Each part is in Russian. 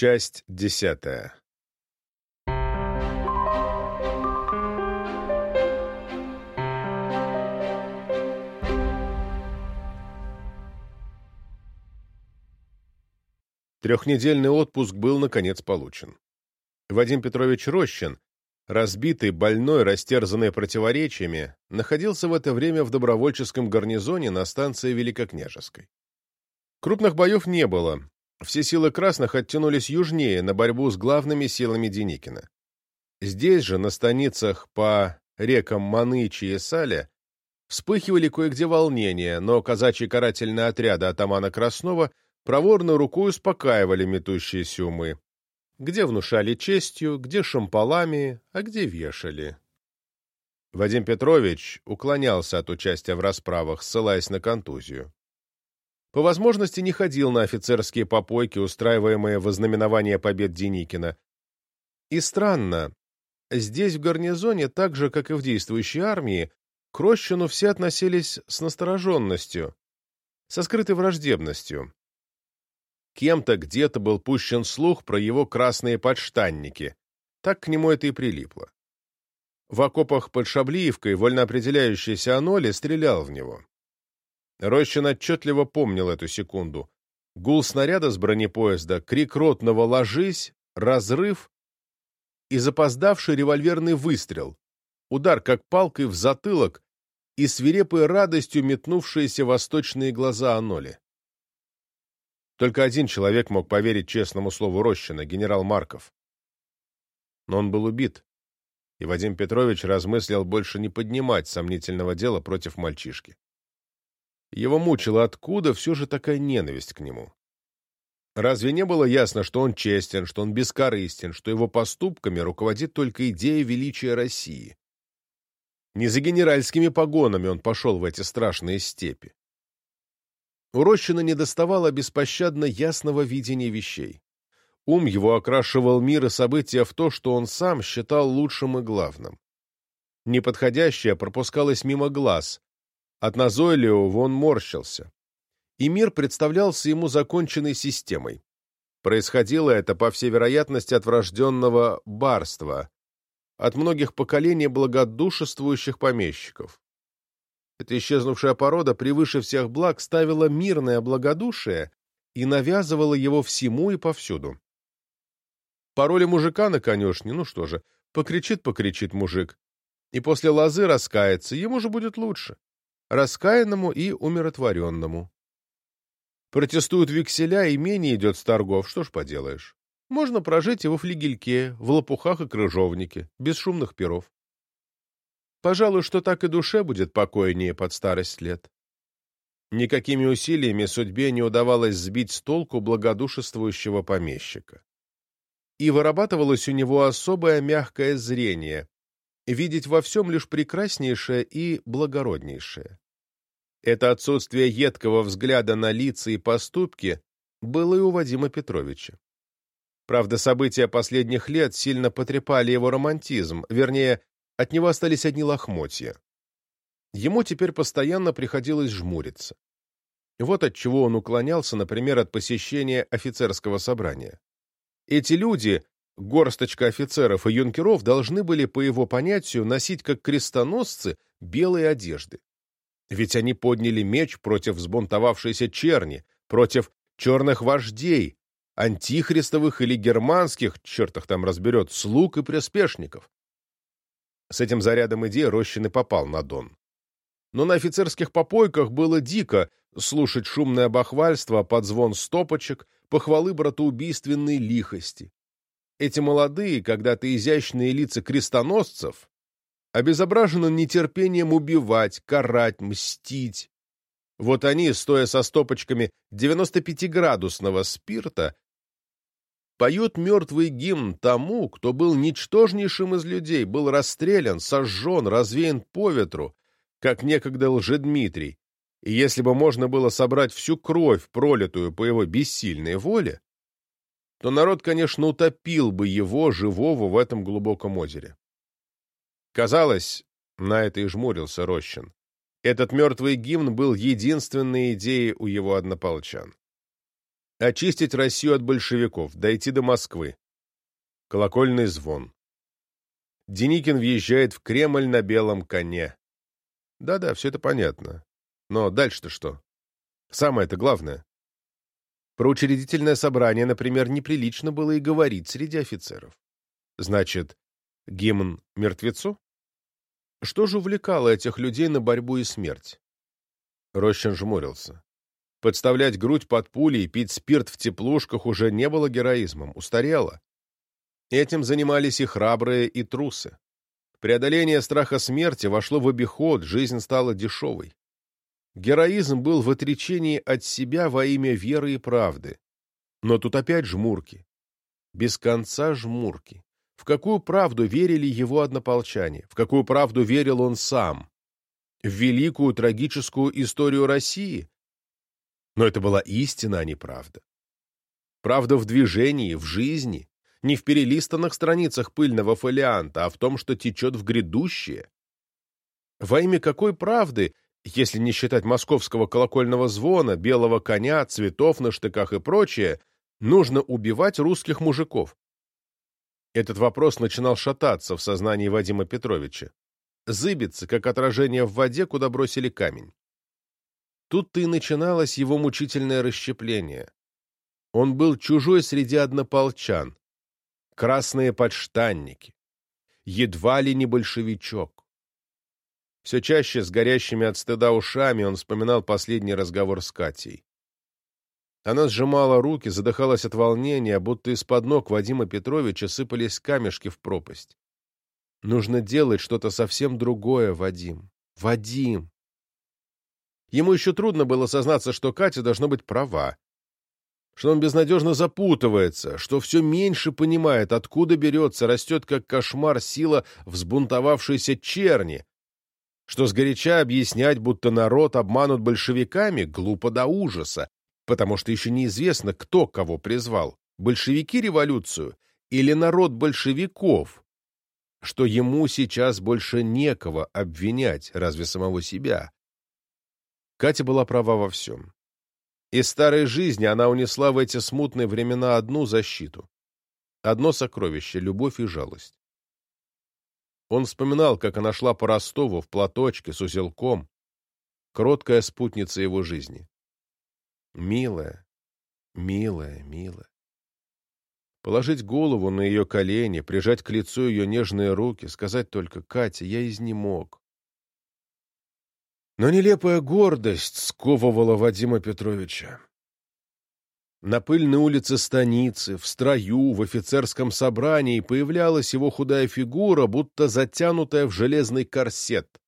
Часть десятая. Трехнедельный отпуск был, наконец, получен. Вадим Петрович Рощин, разбитый, больной, растерзанный противоречиями, находился в это время в добровольческом гарнизоне на станции Великокняжеской. Крупных боев не было, все силы красных оттянулись южнее на борьбу с главными силами Деникина. Здесь же, на станицах по рекам Манычи и Сале, вспыхивали кое-где волнения, но казачьи карательные отряды атамана Краснова проворно рукой успокаивали метущиеся умы. Где внушали честью, где шампалами, а где вешали. Вадим Петрович уклонялся от участия в расправах, ссылаясь на контузию. По возможности не ходил на офицерские попойки, устраиваемые во знаменование побед Деникина. И странно, здесь, в гарнизоне, так же, как и в действующей армии, к Рощину все относились с настороженностью, со скрытой враждебностью. Кем-то где-то был пущен слух про его красные подштанники. Так к нему это и прилипло. В окопах под Шаблиевкой вольно определяющийся Аноли стрелял в него. Рощин отчетливо помнил эту секунду. Гул снаряда с бронепоезда, крик ротного «Ложись!», разрыв и запоздавший револьверный выстрел, удар как палкой в затылок и свирепой радостью метнувшиеся восточные глаза Аноли. Только один человек мог поверить честному слову Рощина, генерал Марков. Но он был убит, и Вадим Петрович размыслил больше не поднимать сомнительного дела против мальчишки. Его мучило, откуда все же такая ненависть к нему. Разве не было ясно, что он честен, что он бескорыстен, что его поступками руководит только идея величия России? Не за генеральскими погонами он пошел в эти страшные степи. У Рощина недоставало беспощадно ясного видения вещей. Ум его окрашивал мир и события в то, что он сам считал лучшим и главным. Неподходящее пропускалось мимо глаз, от назойливого он морщился. И мир представлялся ему законченной системой. Происходило это, по всей вероятности, от врожденного барства, от многих поколений благодушествующих помещиков. Эта исчезнувшая порода превыше всех благ ставила мирное благодушие и навязывала его всему и повсюду. Пароли мужика на конюшне, ну что же, покричит-покричит мужик, и после лозы раскается, ему же будет лучше раскаянному и умиротворенному. Протестуют векселя, имение идет с торгов, что ж поделаешь. Можно прожить и во флигельке, в лопухах и крыжовнике, без шумных перов. Пожалуй, что так и душе будет покойнее под старость лет. Никакими усилиями судьбе не удавалось сбить с толку благодушествующего помещика. И вырабатывалось у него особое мягкое зрение, видеть во всем лишь прекраснейшее и благороднейшее. Это отсутствие едкого взгляда на лица и поступки было и у Вадима Петровича. Правда, события последних лет сильно потрепали его романтизм, вернее, от него остались одни лохмотья. Ему теперь постоянно приходилось жмуриться. Вот от чего он уклонялся, например, от посещения офицерского собрания. Эти люди, горсточка офицеров и юнкеров, должны были, по его понятию, носить как крестоносцы белые одежды. Ведь они подняли меч против взбунтовавшейся черни, против черных вождей, антихристовых или германских, черт там разберет, слуг и приспешников. С этим зарядом идей Рощин и попал на Дон. Но на офицерских попойках было дико слушать шумное бахвальство под звон стопочек, похвалы братоубийственной лихости. Эти молодые, когда-то изящные лица крестоносцев обезображены нетерпением убивать, карать, мстить. Вот они, стоя со стопочками 95-градусного спирта, поют мертвый гимн тому, кто был ничтожнейшим из людей, был расстрелян, сожжен, развеян по ветру, как некогда лжедмитрий, и если бы можно было собрать всю кровь, пролитую по его бессильной воле, то народ, конечно, утопил бы его, живого, в этом глубоком озере. Казалось, на это и жмурился Рощин. Этот мертвый гимн был единственной идеей у его однополчан. Очистить Россию от большевиков, дойти до Москвы. Колокольный звон. Деникин въезжает в Кремль на белом коне. Да-да, все это понятно. Но дальше-то что? Самое это главное. Про учредительное собрание, например, неприлично было и говорить среди офицеров. Значит, гимн мертвецу? Что же увлекало этих людей на борьбу и смерть? Рощин жмурился. Подставлять грудь под пули и пить спирт в теплушках уже не было героизмом, устарело. Этим занимались и храбрые, и трусы. Преодоление страха смерти вошло в обиход, жизнь стала дешевой. Героизм был в отречении от себя во имя веры и правды. Но тут опять жмурки. Без конца жмурки. В какую правду верили его однополчане? В какую правду верил он сам? В великую трагическую историю России? Но это была истина, а не правда. Правда в движении, в жизни, не в перелистанных страницах пыльного фолианта, а в том, что течет в грядущее. Во имя какой правды, если не считать московского колокольного звона, белого коня, цветов на штыках и прочее, нужно убивать русских мужиков? Этот вопрос начинал шататься в сознании Вадима Петровича. Зыбиться, как отражение в воде, куда бросили камень. Тут-то и начиналось его мучительное расщепление. Он был чужой среди однополчан. Красные подштанники. Едва ли не большевичок. Все чаще с горящими от стыда ушами он вспоминал последний разговор с Катей. Она сжимала руки, задыхалась от волнения, будто из-под ног Вадима Петровича сыпались камешки в пропасть. Нужно делать что-то совсем другое, Вадим. Вадим! Ему еще трудно было сознаться, что Катя должна быть права, что он безнадежно запутывается, что все меньше понимает, откуда берется, растет как кошмар сила взбунтовавшейся черни, что сгоряча объяснять, будто народ обманут большевиками, глупо до ужаса, потому что еще неизвестно, кто кого призвал, большевики революцию или народ большевиков, что ему сейчас больше некого обвинять, разве самого себя. Катя была права во всем. Из старой жизни она унесла в эти смутные времена одну защиту. Одно сокровище — любовь и жалость. Он вспоминал, как она шла по Ростову в платочке с узелком, кроткая спутница его жизни. Милая, милая, милая. Положить голову на ее колени, прижать к лицу ее нежные руки, сказать только «Катя, я изнемог, но нелепая гордость сковывала Вадима Петровича. На пыльной улице станицы, в строю, в офицерском собрании появлялась его худая фигура, будто затянутая в железный корсет.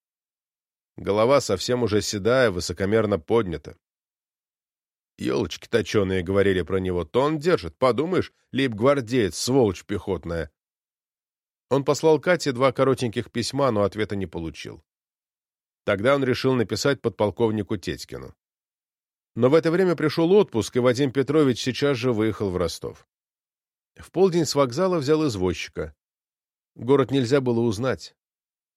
Голова совсем уже седая, высокомерно поднята. Елочки точеные говорили про него. То он держит, подумаешь, лейб-гвардеец, сволочь пехотная. Он послал Кате два коротеньких письма, но ответа не получил. Тогда он решил написать подполковнику Тетькину. Но в это время пришел отпуск, и Вадим Петрович сейчас же выехал в Ростов. В полдень с вокзала взял извозчика. Город нельзя было узнать.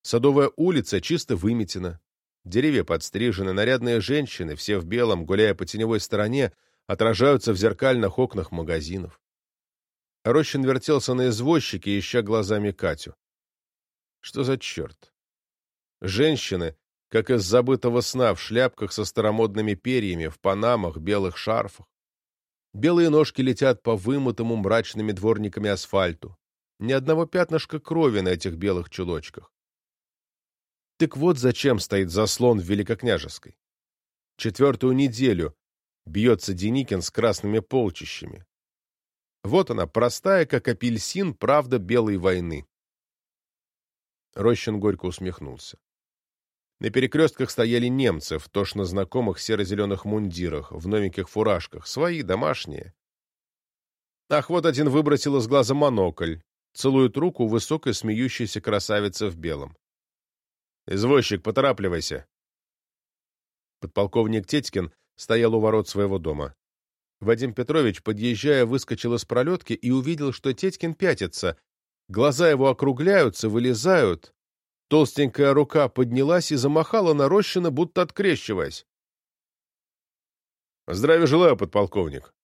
Садовая улица чисто выметена. Деревья подстрижены, нарядные женщины, все в белом, гуляя по теневой стороне, отражаются в зеркальных окнах магазинов. Рощин вертелся на извозчике, ища глазами Катю. Что за черт? Женщины, как из забытого сна в шляпках со старомодными перьями, в панамах, белых шарфах. Белые ножки летят по вымытому мрачными дворниками асфальту. Ни одного пятнышка крови на этих белых чулочках. Так вот зачем стоит заслон в Великокняжеской. Четвертую неделю бьется Деникин с красными полчищами. Вот она, простая, как апельсин, правда белой войны. Рощин горько усмехнулся. На перекрестках стояли немцы в тошно знакомых серо-зеленых мундирах, в новеньких фуражках, свои, домашние. Ах, вот один выбросил из глаза монокль, целует руку высокой смеющейся красавицы в белом. «Извозчик, поторапливайся!» Подполковник Тетькин стоял у ворот своего дома. Вадим Петрович, подъезжая, выскочил из пролетки и увидел, что Тетькин пятится. Глаза его округляются, вылезают, Толстенькая рука поднялась и замахала на Рощина, будто открещиваясь. «Здравия желаю, подполковник!»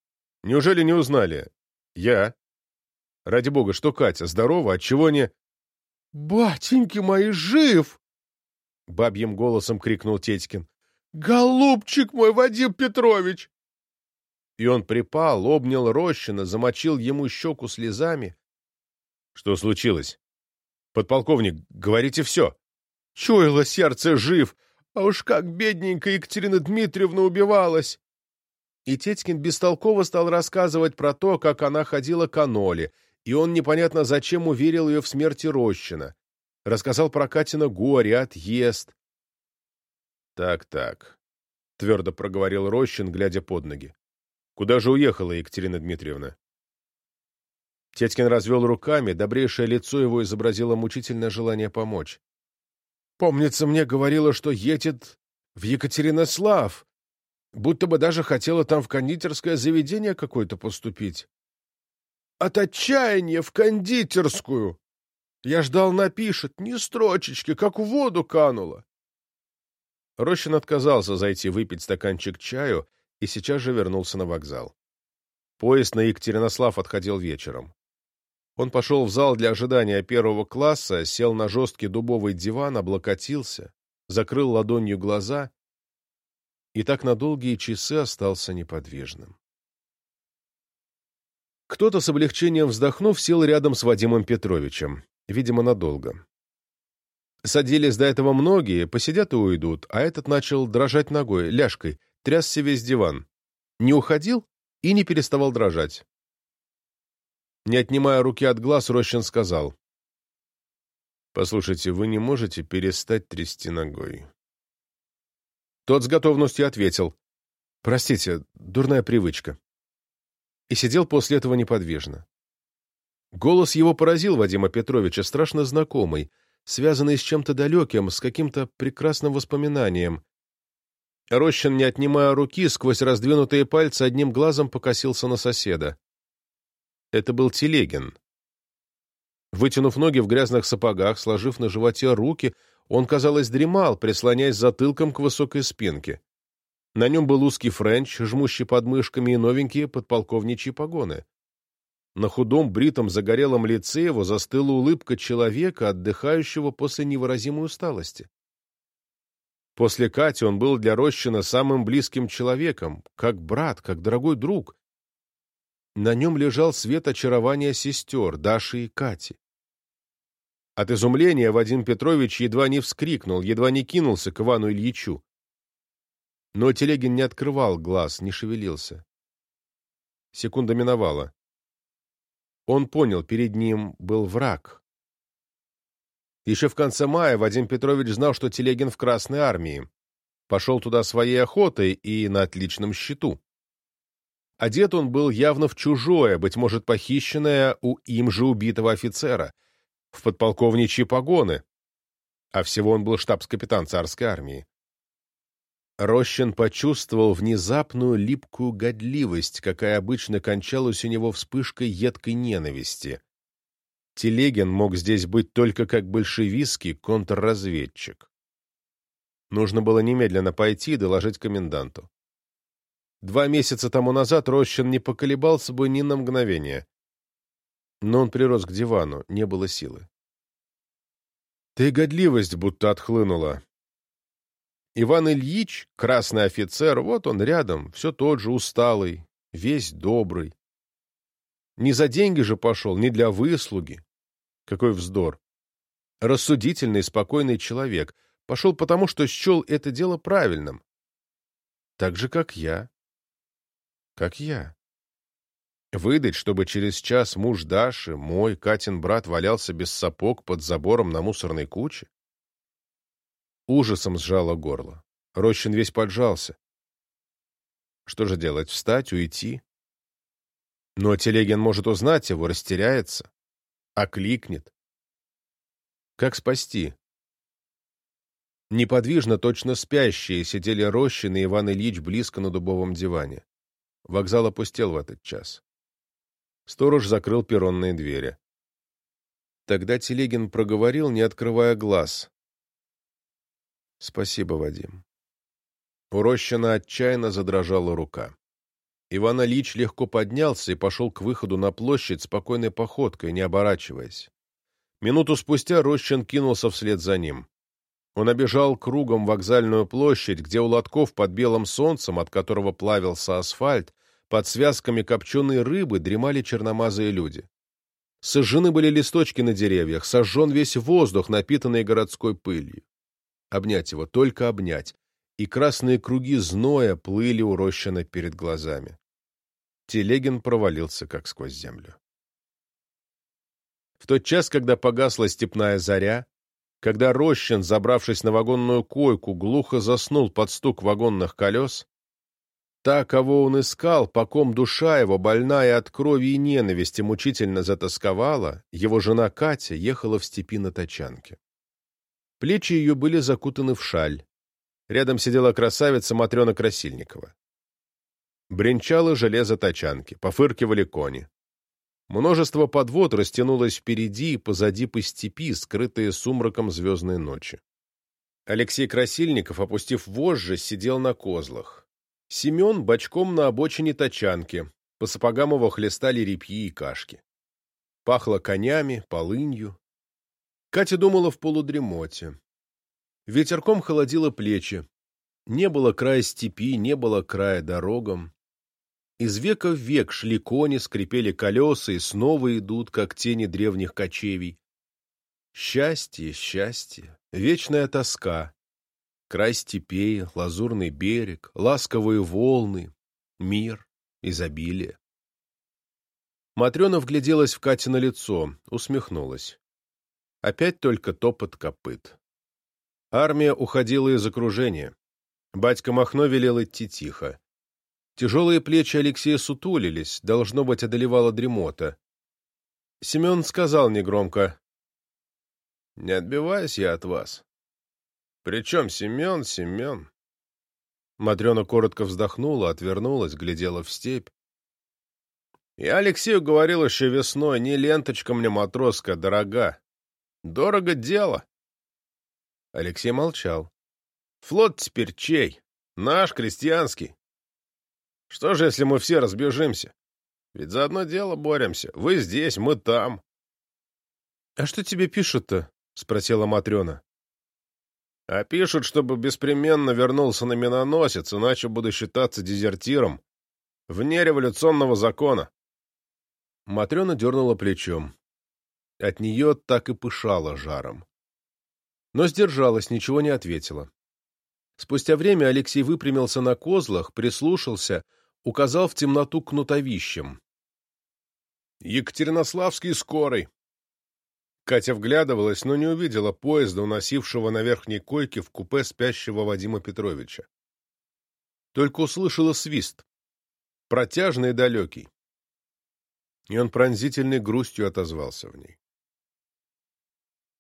Неужели не узнали? Я. Ради бога, что Катя? Здорова? Отчего не... «Батеньки мои, жив!» Бабьим голосом крикнул Тетькин. «Голубчик мой, Вадим Петрович!» И он припал, обнял Рощина, замочил ему щеку слезами. Что случилось? Подполковник, говорите все. Чуяло сердце жив, а уж как бедненькая Екатерина Дмитриевна убивалась. И Тетькин бестолково стал рассказывать про то, как она ходила к Аноле, и он непонятно зачем уверил ее в смерти Рощина. Рассказал про Катина горе, отъезд. «Так-так», — твердо проговорил Рощин, глядя под ноги. «Куда же уехала Екатерина Дмитриевна?» Тетькин развел руками, добрейшее лицо его изобразило мучительное желание помочь. «Помнится, мне говорила, что едет в Екатеринослав, будто бы даже хотела там в кондитерское заведение какое-то поступить. От отчаяния в кондитерскую! Я ждал, напишет, ни строчечки, как в воду кануло. Рощин отказался зайти выпить стаканчик чаю и сейчас же вернулся на вокзал. Поезд на Екатеринослав отходил вечером. Он пошел в зал для ожидания первого класса, сел на жесткий дубовый диван, облокотился, закрыл ладонью глаза и так на долгие часы остался неподвижным. Кто-то с облегчением вздохнув сел рядом с Вадимом Петровичем, видимо, надолго. Садились до этого многие, посидят и уйдут, а этот начал дрожать ногой, ляжкой, трясся весь диван. Не уходил и не переставал дрожать. Не отнимая руки от глаз, Рощин сказал. «Послушайте, вы не можете перестать трясти ногой?» Тот с готовностью ответил. «Простите, дурная привычка». И сидел после этого неподвижно. Голос его поразил Вадима Петровича, страшно знакомый, связанный с чем-то далеким, с каким-то прекрасным воспоминанием. Рощин, не отнимая руки, сквозь раздвинутые пальцы одним глазом покосился на соседа. Это был Телегин. Вытянув ноги в грязных сапогах, сложив на животе руки, он, казалось, дремал, прислоняясь затылком к высокой спинке. На нем был узкий френч, жмущий подмышками и новенькие подполковничьи погоны. На худом, бритом, загорелом лице его застыла улыбка человека, отдыхающего после невыразимой усталости. После Кати он был для Рощина самым близким человеком, как брат, как дорогой друг, на нем лежал свет очарования сестер, Даши и Кати. От изумления Вадим Петрович едва не вскрикнул, едва не кинулся к Ивану Ильичу. Но Телегин не открывал глаз, не шевелился. Секунда миновала. Он понял, перед ним был враг. Еще в конце мая Вадим Петрович знал, что Телегин в Красной армии. Пошел туда своей охотой и на отличном счету. Одет он был явно в чужое, быть может, похищенное у им же убитого офицера, в подполковничьи погоны, а всего он был штабс-капитан царской армии. Рощин почувствовал внезапную липкую годливость, какая обычно кончалась у него вспышкой едкой ненависти. Телегин мог здесь быть только как большевистский контрразведчик. Нужно было немедленно пойти и доложить коменданту. Два месяца тому назад Рощин не поколебался бы ни на мгновение. Но он прирос к дивану, не было силы. Да и годливость будто отхлынула. Иван Ильич, красный офицер, вот он рядом, все тот же усталый, весь добрый. Не за деньги же пошел, не для выслуги. Какой вздор. Рассудительный, спокойный человек. Пошел потому, что счел это дело правильным. Так же, как я как я. Выдать, чтобы через час муж Даши, мой, Катин брат, валялся без сапог под забором на мусорной куче? Ужасом сжало горло. Рощин весь поджался. Что же делать, встать, уйти? Но Телегин может узнать его, растеряется, окликнет. Как спасти? Неподвижно, точно спящие, сидели Рощин и Иван Ильич близко на дубовом диване. Вокзал опустел в этот час. Сторож закрыл перронные двери. Тогда Телегин проговорил, не открывая глаз. «Спасибо, Вадим». У Рощина отчаянно задрожала рука. Иван Ильич легко поднялся и пошел к выходу на площадь спокойной походкой, не оборачиваясь. Минуту спустя Рощин кинулся вслед за ним. Он обежал кругом вокзальную площадь, где у лотков под белым солнцем, от которого плавился асфальт, под связками копченой рыбы дремали черномазые люди. Сожжены были листочки на деревьях, сожжен весь воздух, напитанный городской пылью. Обнять его, только обнять, и красные круги зноя плыли у перед глазами. Телегин провалился, как сквозь землю. В тот час, когда погасла степная заря, когда Рощин, забравшись на вагонную койку, глухо заснул под стук вагонных колес, та, кого он искал, по ком душа его, больная от крови и ненависти, мучительно затасковала, его жена Катя ехала в степи на тачанке. Плечи ее были закутаны в шаль. Рядом сидела красавица Матрена Красильникова. Бренчало железо тачанки, пофыркивали кони. Множество подвод растянулось впереди и позади по степи, скрытые сумраком звездной ночи. Алексей Красильников, опустив вожжи, сидел на козлах. Семен бочком на обочине тачанки, по сапогам его хлестали репьи и кашки. Пахло конями, полынью. Катя думала в полудремоте. Ветерком холодило плечи. Не было края степи, не было края дорогам. Из века в век шли кони, скрипели колеса и снова идут, как тени древних кочевий. Счастье, счастье, вечная тоска. Край степей, лазурный берег, ласковые волны, мир, изобилие. Матрена вгляделась в Катино лицо, усмехнулась. Опять только топот копыт. Армия уходила из окружения. Батька Махно велел идти тихо. Тяжелые плечи Алексея сутулились, должно быть, одолевала дремота. Семен сказал негромко. — Не отбиваюсь я от вас. — Причем Семен, Семен? Матрена коротко вздохнула, отвернулась, глядела в степь. Я Алексею говорил еще весной, не ленточка мне матросская дорога. Дорого дело. Алексей молчал. Флот теперь чей? Наш, крестьянский. Что же, если мы все разбежимся? Ведь за одно дело боремся. Вы здесь, мы там. — А что тебе пишут-то? — спросила Матрена. — А пишут, чтобы беспременно вернулся на миноносец, иначе буду считаться дезертиром. Вне революционного закона. Матрена дернула плечом. От нее так и пышало жаром. Но сдержалась, ничего не ответила. Спустя время Алексей выпрямился на козлах, прислушался — указал в темноту кнутовищем. «Екатеринославский скорый!» Катя вглядывалась, но не увидела поезда, уносившего на верхней койке в купе спящего Вадима Петровича. Только услышала свист, протяжный и далекий. И он пронзительной грустью отозвался в ней.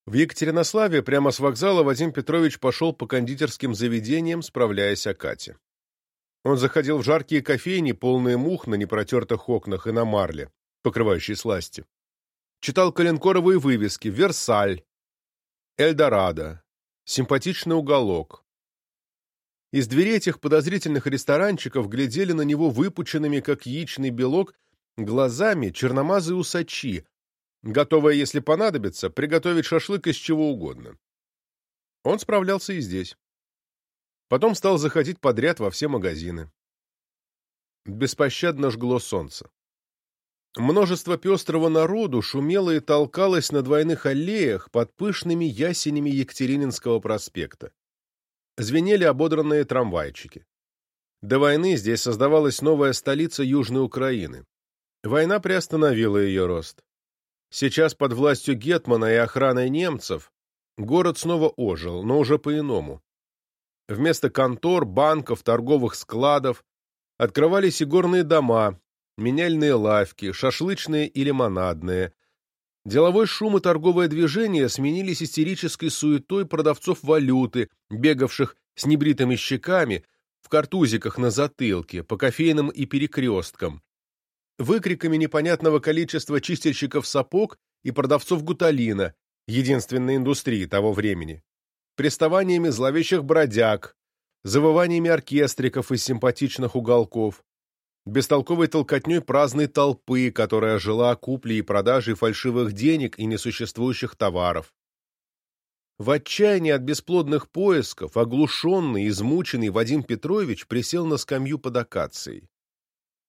В Екатеринославе прямо с вокзала Вадим Петрович пошел по кондитерским заведениям, справляясь о Кате. Он заходил в жаркие кофейни, полные мух на непротертых окнах и на марле, покрывающей сласти. Читал коленкоровые вывески «Версаль», «Эльдорадо», «Симпатичный уголок». Из двери этих подозрительных ресторанчиков глядели на него выпученными, как яичный белок, глазами черномазые усачи, готовые, если понадобится, приготовить шашлык из чего угодно. Он справлялся и здесь. Потом стал заходить подряд во все магазины. Беспощадно жгло солнце. Множество пестрого народу шумело и толкалось на двойных аллеях под пышными ясенями Екатерининского проспекта. Звенели ободранные трамвайчики. До войны здесь создавалась новая столица Южной Украины. Война приостановила ее рост. Сейчас под властью Гетмана и охраной немцев город снова ожил, но уже по-иному. Вместо контор, банков, торговых складов открывались игорные дома, меняльные лавки, шашлычные и лимонадные. Деловой шум и торговое движение сменились истерической суетой продавцов валюты, бегавших с небритыми щеками, в картузиках на затылке, по кофейным и перекресткам, выкриками непонятного количества чистильщиков сапог и продавцов гуталина, единственной индустрии того времени приставаниями зловещих бродяг, завываниями оркестриков из симпатичных уголков. бестолковой толкотней праздной толпы, которая жила куплей и продажей фальшивых денег и несуществующих товаров. В отчаянии от бесплодных поисков, оглушенный, измученный Вадим Петрович присел на скамью под акацией.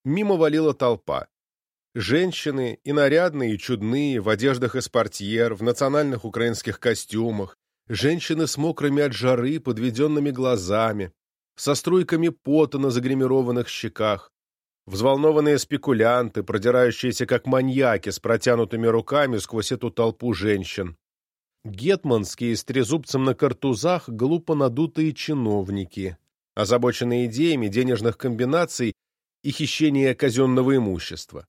Мимо валила толпа. Женщины, и нарядные, и чудные, в одеждах из портьер, в национальных украинских костюмах, женщины с мокрыми от жары, подведенными глазами, со струйками пота на загримированных щеках, взволнованные спекулянты, продирающиеся как маньяки с протянутыми руками сквозь эту толпу женщин, гетманские с трезубцем на картузах глупо надутые чиновники, озабоченные идеями денежных комбинаций и хищения казенного имущества,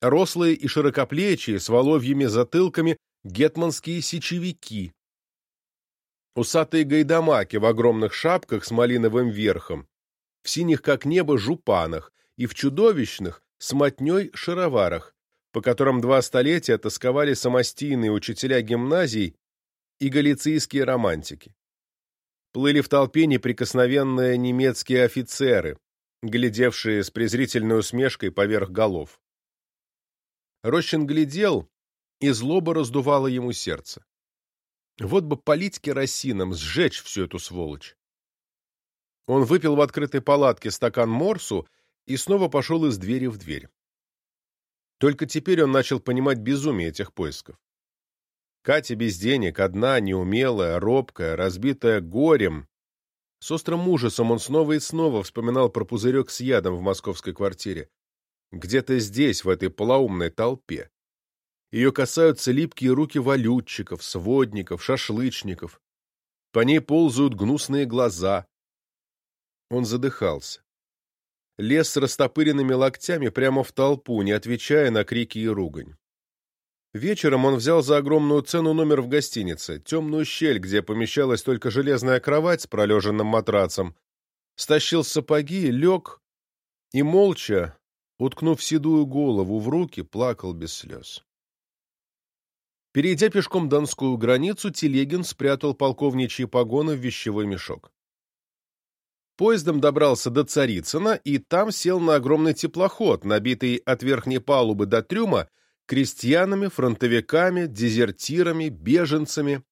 рослые и широкоплечие с воловьими затылками гетманские сечевики, усатые гайдамаки в огромных шапках с малиновым верхом, в синих как небо жупанах и в чудовищных с мотней шароварах, по которым два столетия тосковали самостийные учителя гимназий и галицийские романтики. Плыли в толпе неприкосновенные немецкие офицеры, глядевшие с презрительной усмешкой поверх голов. Рощин глядел, и злоба раздувала ему сердце. Вот бы полить керосином, сжечь всю эту сволочь. Он выпил в открытой палатке стакан морсу и снова пошел из двери в дверь. Только теперь он начал понимать безумие этих поисков. Катя без денег, одна, неумелая, робкая, разбитая горем. С острым ужасом он снова и снова вспоминал про пузырек с ядом в московской квартире. Где-то здесь, в этой полоумной толпе. Ее касаются липкие руки валютчиков, сводников, шашлычников. По ней ползают гнусные глаза. Он задыхался. Лез с растопыренными локтями прямо в толпу, не отвечая на крики и ругань. Вечером он взял за огромную цену номер в гостинице, темную щель, где помещалась только железная кровать с пролеженным матрацем, стащил сапоги, лег и, молча, уткнув седую голову в руки, плакал без слез. Перейдя пешком донскую границу, Телегин спрятал полковничьи погоны в вещевой мешок. Поездом добрался до Царицына и там сел на огромный теплоход, набитый от верхней палубы до трюма крестьянами, фронтовиками, дезертирами, беженцами.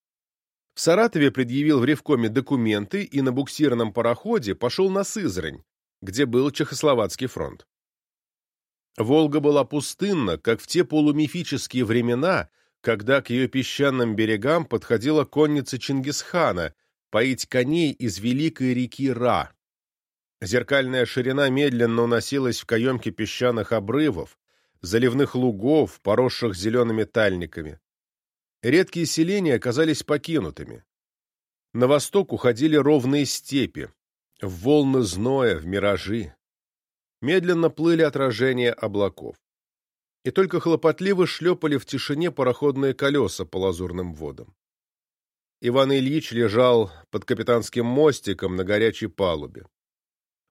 В Саратове предъявил в Ревкоме документы и на буксирном пароходе пошел на Сызрань, где был Чехословацкий фронт. Волга была пустынна, как в те полумифические времена, когда к ее песчаным берегам подходила конница Чингисхана поить коней из великой реки Ра. Зеркальная ширина медленно уносилась в каемке песчаных обрывов, заливных лугов, поросших зелеными тальниками. Редкие селения оказались покинутыми. На восток уходили ровные степи, в волны зноя, в миражи. Медленно плыли отражения облаков и только хлопотливо шлепали в тишине пароходные колеса по лазурным водам. Иван Ильич лежал под капитанским мостиком на горячей палубе.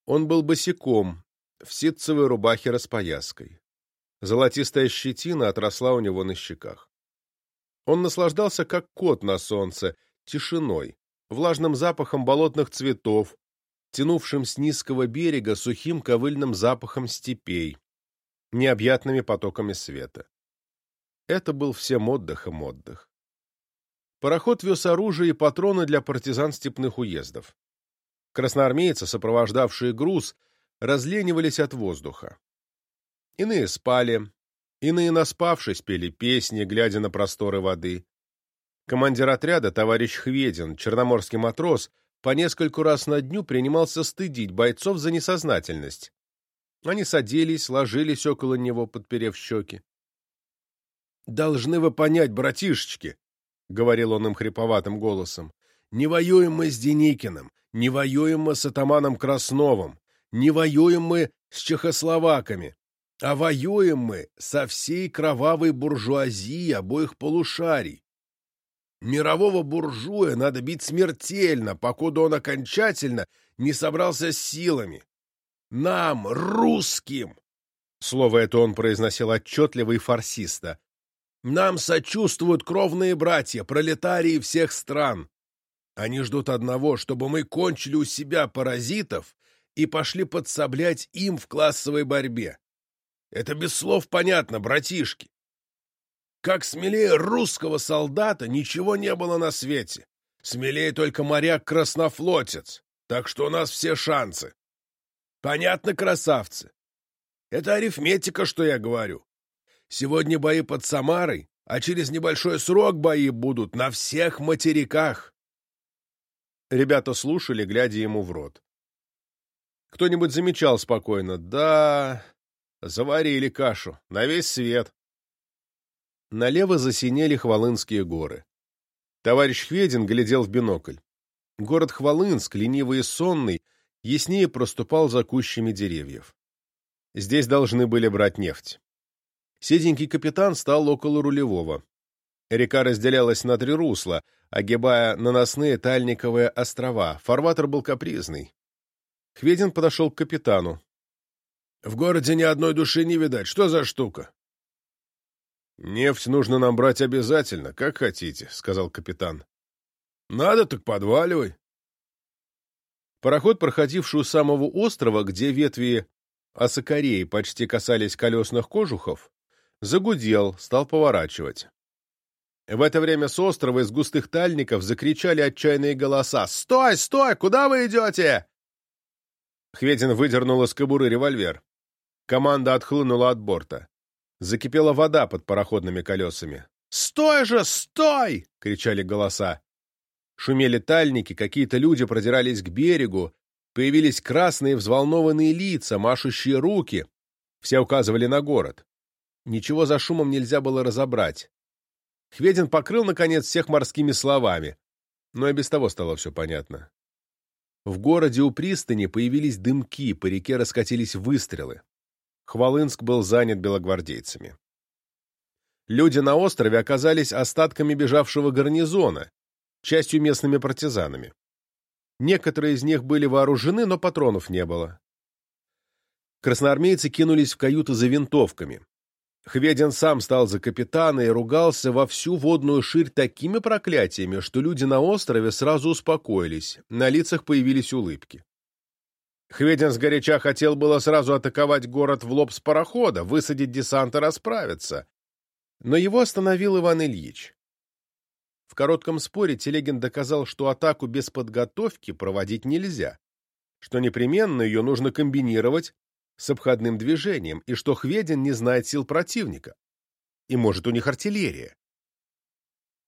Он был босиком, в ситцевой рубахе распояской. Золотистая щетина отросла у него на щеках. Он наслаждался, как кот на солнце, тишиной, влажным запахом болотных цветов, тянувшим с низкого берега сухим ковыльным запахом степей, необъятными потоками света. Это был всем отдыхом отдых. Пароход вез оружие и патроны для партизан степных уездов. Красноармейцы, сопровождавшие груз, разленивались от воздуха. Иные спали, иные, наспавшись, пели песни, глядя на просторы воды. Командир отряда, товарищ Хведин, черноморский матрос, по нескольку раз на дню принимался стыдить бойцов за несознательность, они садились, ложились около него, подперев щеки. «Должны вы понять, братишечки», — говорил он им хриповатым голосом, «не воюем мы с Деникиным, не воюем мы с атаманом Красновым, не воюем мы с чехословаками, а воюем мы со всей кровавой буржуазией обоих полушарий. Мирового буржуя надо бить смертельно, покуда он окончательно не собрался с силами, нам, русским!» Слово это он произносил отчетливо и фарсисто. «Нам сочувствуют кровные братья, пролетарии всех стран. Они ждут одного, чтобы мы кончили у себя паразитов и пошли подсоблять им в классовой борьбе. Это без слов понятно, братишки. Как смелее русского солдата ничего не было на свете. Смелее только моряк-краснофлотец. Так что у нас все шансы. Понятно, красавцы? Это арифметика, что я говорю. Сегодня бои под Самарой, а через небольшой срок бои будут на всех материках. Ребята слушали, глядя ему в рот. Кто-нибудь замечал спокойно. Да, заварили кашу. На весь свет. Налево засинели Хвалынские горы. Товарищ Хведин глядел в бинокль. Город Хвалынск, ленивый и сонный, яснее проступал за кущами деревьев. Здесь должны были брать нефть. Седенький капитан стал около рулевого. Река разделялась на три русла, огибая наносные Тальниковые острова. Фарватер был капризный. Хведин подошел к капитану. — В городе ни одной души не видать. Что за штука? — Нефть нужно нам брать обязательно, как хотите, — сказал капитан. — Надо, так подваливай. Пароход, проходивший у самого острова, где ветви осокорей почти касались колесных кожухов, загудел, стал поворачивать. В это время с острова из густых тальников закричали отчаянные голоса «Стой! Стой! Куда вы идете?» Хведин выдернул из кобуры револьвер. Команда отхлынула от борта. Закипела вода под пароходными колесами. «Стой же! Стой!» — кричали голоса. Шумели тальники, какие-то люди продирались к берегу, появились красные взволнованные лица, машущие руки. Все указывали на город. Ничего за шумом нельзя было разобрать. Хведин покрыл, наконец, всех морскими словами, но и без того стало все понятно. В городе у пристани появились дымки, по реке раскатились выстрелы. Хвалынск был занят белогвардейцами. Люди на острове оказались остатками бежавшего гарнизона, частью местными партизанами. Некоторые из них были вооружены, но патронов не было. Красноармейцы кинулись в каюты за винтовками. Хведин сам стал за капитана и ругался во всю водную ширь такими проклятиями, что люди на острове сразу успокоились, на лицах появились улыбки. Хведин сгоряча хотел было сразу атаковать город в лоб с парохода, высадить десант и расправиться. Но его остановил Иван Ильич. В коротком споре Телегин доказал, что атаку без подготовки проводить нельзя, что непременно ее нужно комбинировать с обходным движением, и что Хведин не знает сил противника. И может у них артиллерия.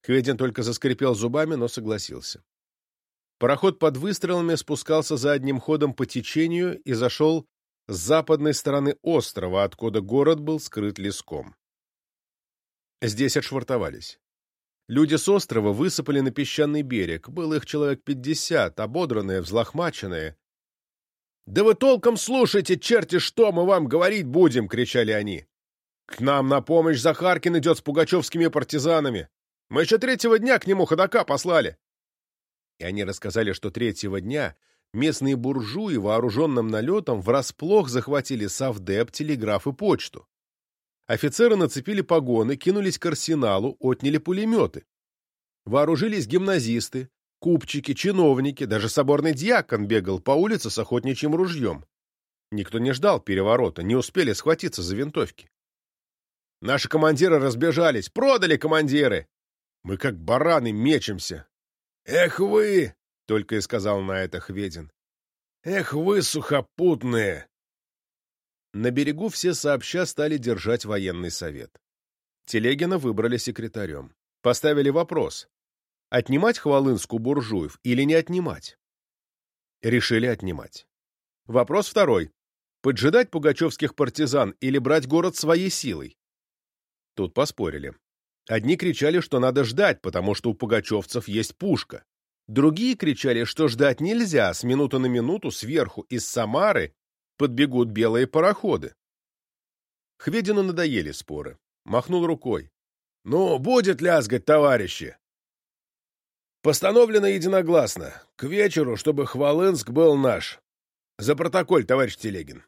Хведин только заскрипел зубами, но согласился. Пароход под выстрелами спускался за одним ходом по течению и зашел с западной стороны острова, откуда город был скрыт леском. Здесь отшвартовались. Люди с острова высыпали на песчаный берег, было их человек пятьдесят, ободранные, взлохмаченные. «Да вы толком слушайте, черти, что мы вам говорить будем!» — кричали они. «К нам на помощь Захаркин идет с пугачевскими партизанами. Мы еще третьего дня к нему ходока послали и они рассказали, что третьего дня местные буржуи вооруженным налетом врасплох захватили совдеп, телеграф и почту. Офицеры нацепили погоны, кинулись к арсеналу, отняли пулеметы. Вооружились гимназисты, купчики, чиновники, даже соборный дьякон бегал по улице с охотничьим ружьем. Никто не ждал переворота, не успели схватиться за винтовки. Наши командиры разбежались, продали командиры. Мы как бараны мечемся, «Эх вы!» — только и сказал на это Хведин. «Эх вы, сухопутные!» На берегу все сообща стали держать военный совет. Телегина выбрали секретарем. Поставили вопрос. Отнимать Хвалынску буржуев или не отнимать? Решили отнимать. Вопрос второй. Поджидать пугачевских партизан или брать город своей силой? Тут поспорили. Одни кричали, что надо ждать, потому что у пугачевцев есть пушка. Другие кричали, что ждать нельзя, с минуты на минуту сверху из Самары подбегут белые пароходы. Хведину надоели споры. Махнул рукой. «Ну, будет лязгать, товарищи!» Постановлено единогласно. К вечеру, чтобы Хвалынск был наш. За протоколь, товарищ Телегин.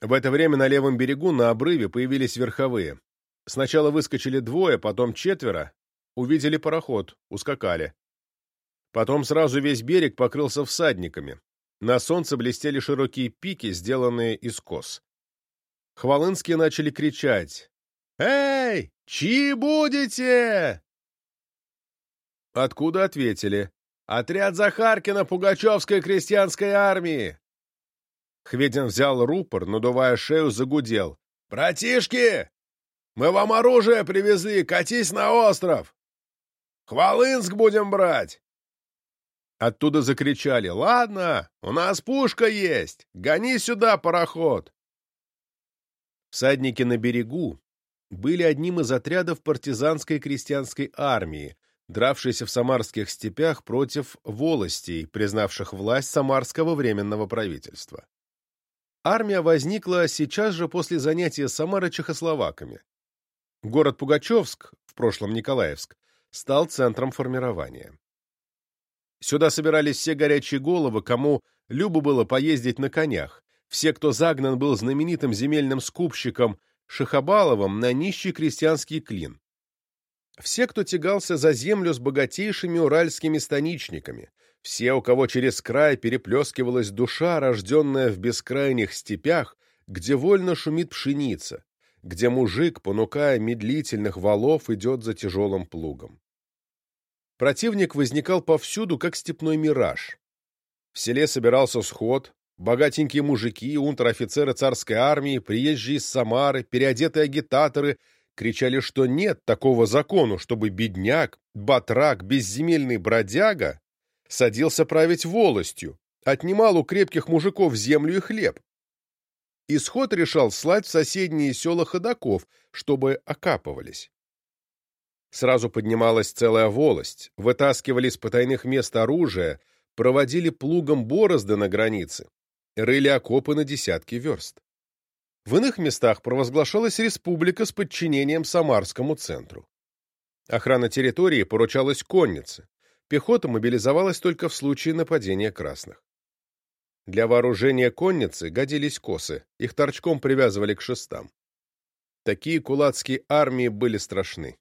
В это время на левом берегу на обрыве появились верховые. Сначала выскочили двое, потом четверо. Увидели пароход, ускакали. Потом сразу весь берег покрылся всадниками. На солнце блестели широкие пики, сделанные из кос. Хвалынские начали кричать «Эй, чьи будете?» Откуда ответили «Отряд Захаркина Пугачевской крестьянской армии!» Хведин взял рупор, надувая шею, загудел. «Братишки! Мы вам оружие привезли! Катись на остров! Хвалынск будем брать!» Оттуда закричали. «Ладно, у нас пушка есть! Гони сюда, пароход!» Всадники на берегу были одним из отрядов партизанской крестьянской армии, дравшейся в самарских степях против волостей, признавших власть самарского временного правительства. Армия возникла сейчас же после занятия Самары чехословаками. Город Пугачевск, в прошлом Николаевск, стал центром формирования. Сюда собирались все горячие головы, кому любо было поездить на конях, все, кто загнан был знаменитым земельным скупщиком Шахабаловым на нищий крестьянский клин. Все, кто тягался за землю с богатейшими уральскими станичниками, все, у кого через край переплескивалась душа, рожденная в бескрайних степях, где вольно шумит пшеница, где мужик, понукая медлительных валов, идет за тяжелым плугом. Противник возникал повсюду, как степной мираж. В селе собирался сход, богатенькие мужики, унтер-офицеры царской армии, приезжие из Самары, переодетые агитаторы кричали, что нет такого закону, чтобы бедняк, батрак, безземельный бродяга садился править волостью, отнимал у крепких мужиков землю и хлеб. Исход решал слать в соседние села ходаков, чтобы окапывались. Сразу поднималась целая волость, вытаскивали с потайных мест оружие, проводили плугом борозды на границе, рыли окопы на десятки верст. В иных местах провозглашалась республика с подчинением Самарскому центру. Охрана территории поручалась коннице, Пехота мобилизовалась только в случае нападения красных. Для вооружения конницы годились косы, их торчком привязывали к шестам. Такие кулацкие армии были страшны.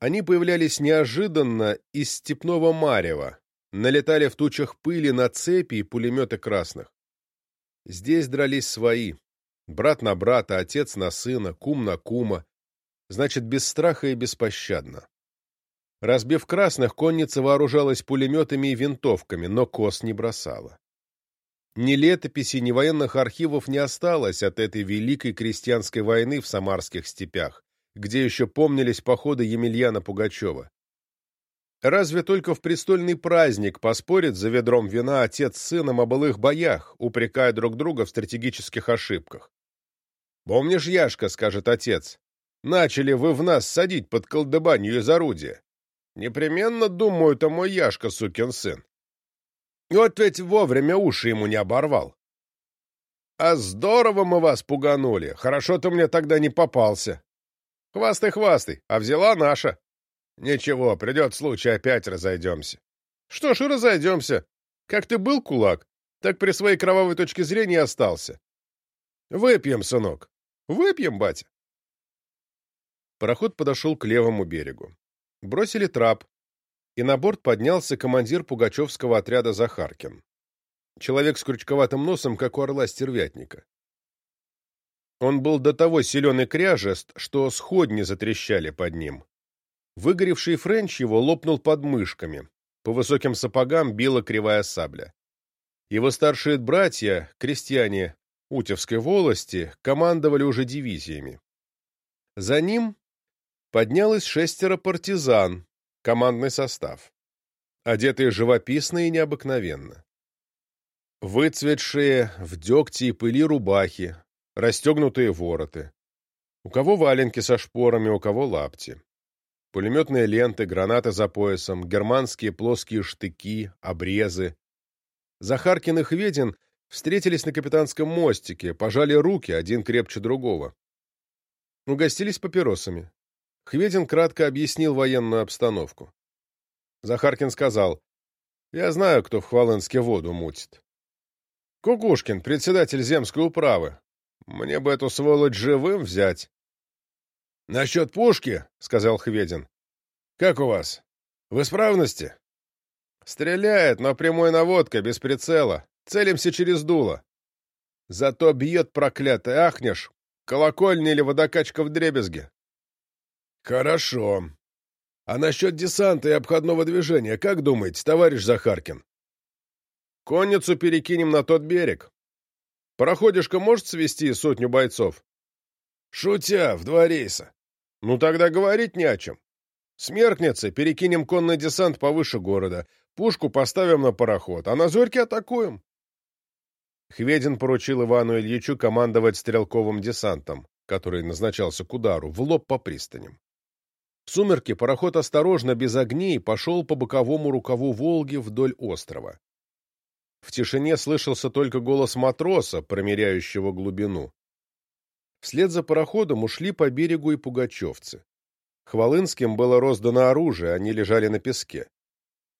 Они появлялись неожиданно из степного марева, налетали в тучах пыли на цепи и пулеметы красных. Здесь дрались свои. Брат на брата, отец на сына, кум на кума. Значит, без страха и беспощадно. Разбив красных, конница вооружалась пулеметами и винтовками, но кос не бросала. Ни летописи, ни военных архивов не осталось от этой великой крестьянской войны в Самарских степях, где еще помнились походы Емельяна Пугачева. Разве только в престольный праздник поспорит за ведром вина отец с сыном о былых боях, упрекая друг друга в стратегических ошибках. «Помнишь, Яшка, — скажет отец, — начали вы в нас садить под колдыбанью из орудия. Непременно думаю, это мой Яшка, сукин сын. Вот ведь вовремя уши ему не оборвал. А здорово мы вас пуганули. Хорошо ты мне тогда не попался. Хвастай, а взяла наша. Ничего, придет случай, опять разойдемся. Что ж, и разойдемся. Как ты был кулак, так при своей кровавой точке зрения остался. Выпьем, сынок. Выпьем, батя. Пароход подошел к левому берегу. Бросили трап, и на борт поднялся командир пугачевского отряда Захаркин. Человек с крючковатым носом, как у орла-стервятника. Он был до того силен и кряжист, что сходни затрещали под ним. Выгоревший френч его лопнул под мышками. По высоким сапогам била кривая сабля. Его старшие братья, крестьяне Утевской волости, командовали уже дивизиями. За ним поднялось шестеро партизан, командный состав, одетые живописно и необыкновенно. Выцветшие в дегте и пыли рубахи, расстегнутые вороты. У кого валенки со шпорами, у кого лапти. Пулеметные ленты, гранаты за поясом, германские плоские штыки, обрезы. Захаркин и Хведин встретились на капитанском мостике, пожали руки, один крепче другого. Угостились папиросами. Хведин кратко объяснил военную обстановку. Захаркин сказал, «Я знаю, кто в Хвалынске воду мутит. Кукушкин, председатель земской управы. Мне бы эту сволочь живым взять». «Насчет пушки», — сказал Хведин. «Как у вас? В исправности?» Стреляет, но прямой наводка, без прицела. Целимся через дуло. Зато бьет проклятый, ахнешь. Колокольня или водокачка в дребезге. Хорошо. А насчет десанта и обходного движения, как думаете, товарищ Захаркин? Конницу перекинем на тот берег. Пароходишка может свести сотню бойцов? Шутя, в два рейса. Ну тогда говорить не о чем. Смеркнется, перекинем конный десант повыше города, пушку поставим на пароход, а на зорьке атакуем. Хведин поручил Ивану Ильичу командовать стрелковым десантом, который назначался к удару, в лоб по пристаням. В сумерки пароход осторожно, без огней, пошел по боковому рукаву Волги вдоль острова. В тишине слышался только голос матроса, промеряющего глубину. Вслед за пароходом ушли по берегу и пугачевцы. Хвалынским было роздано оружие, они лежали на песке.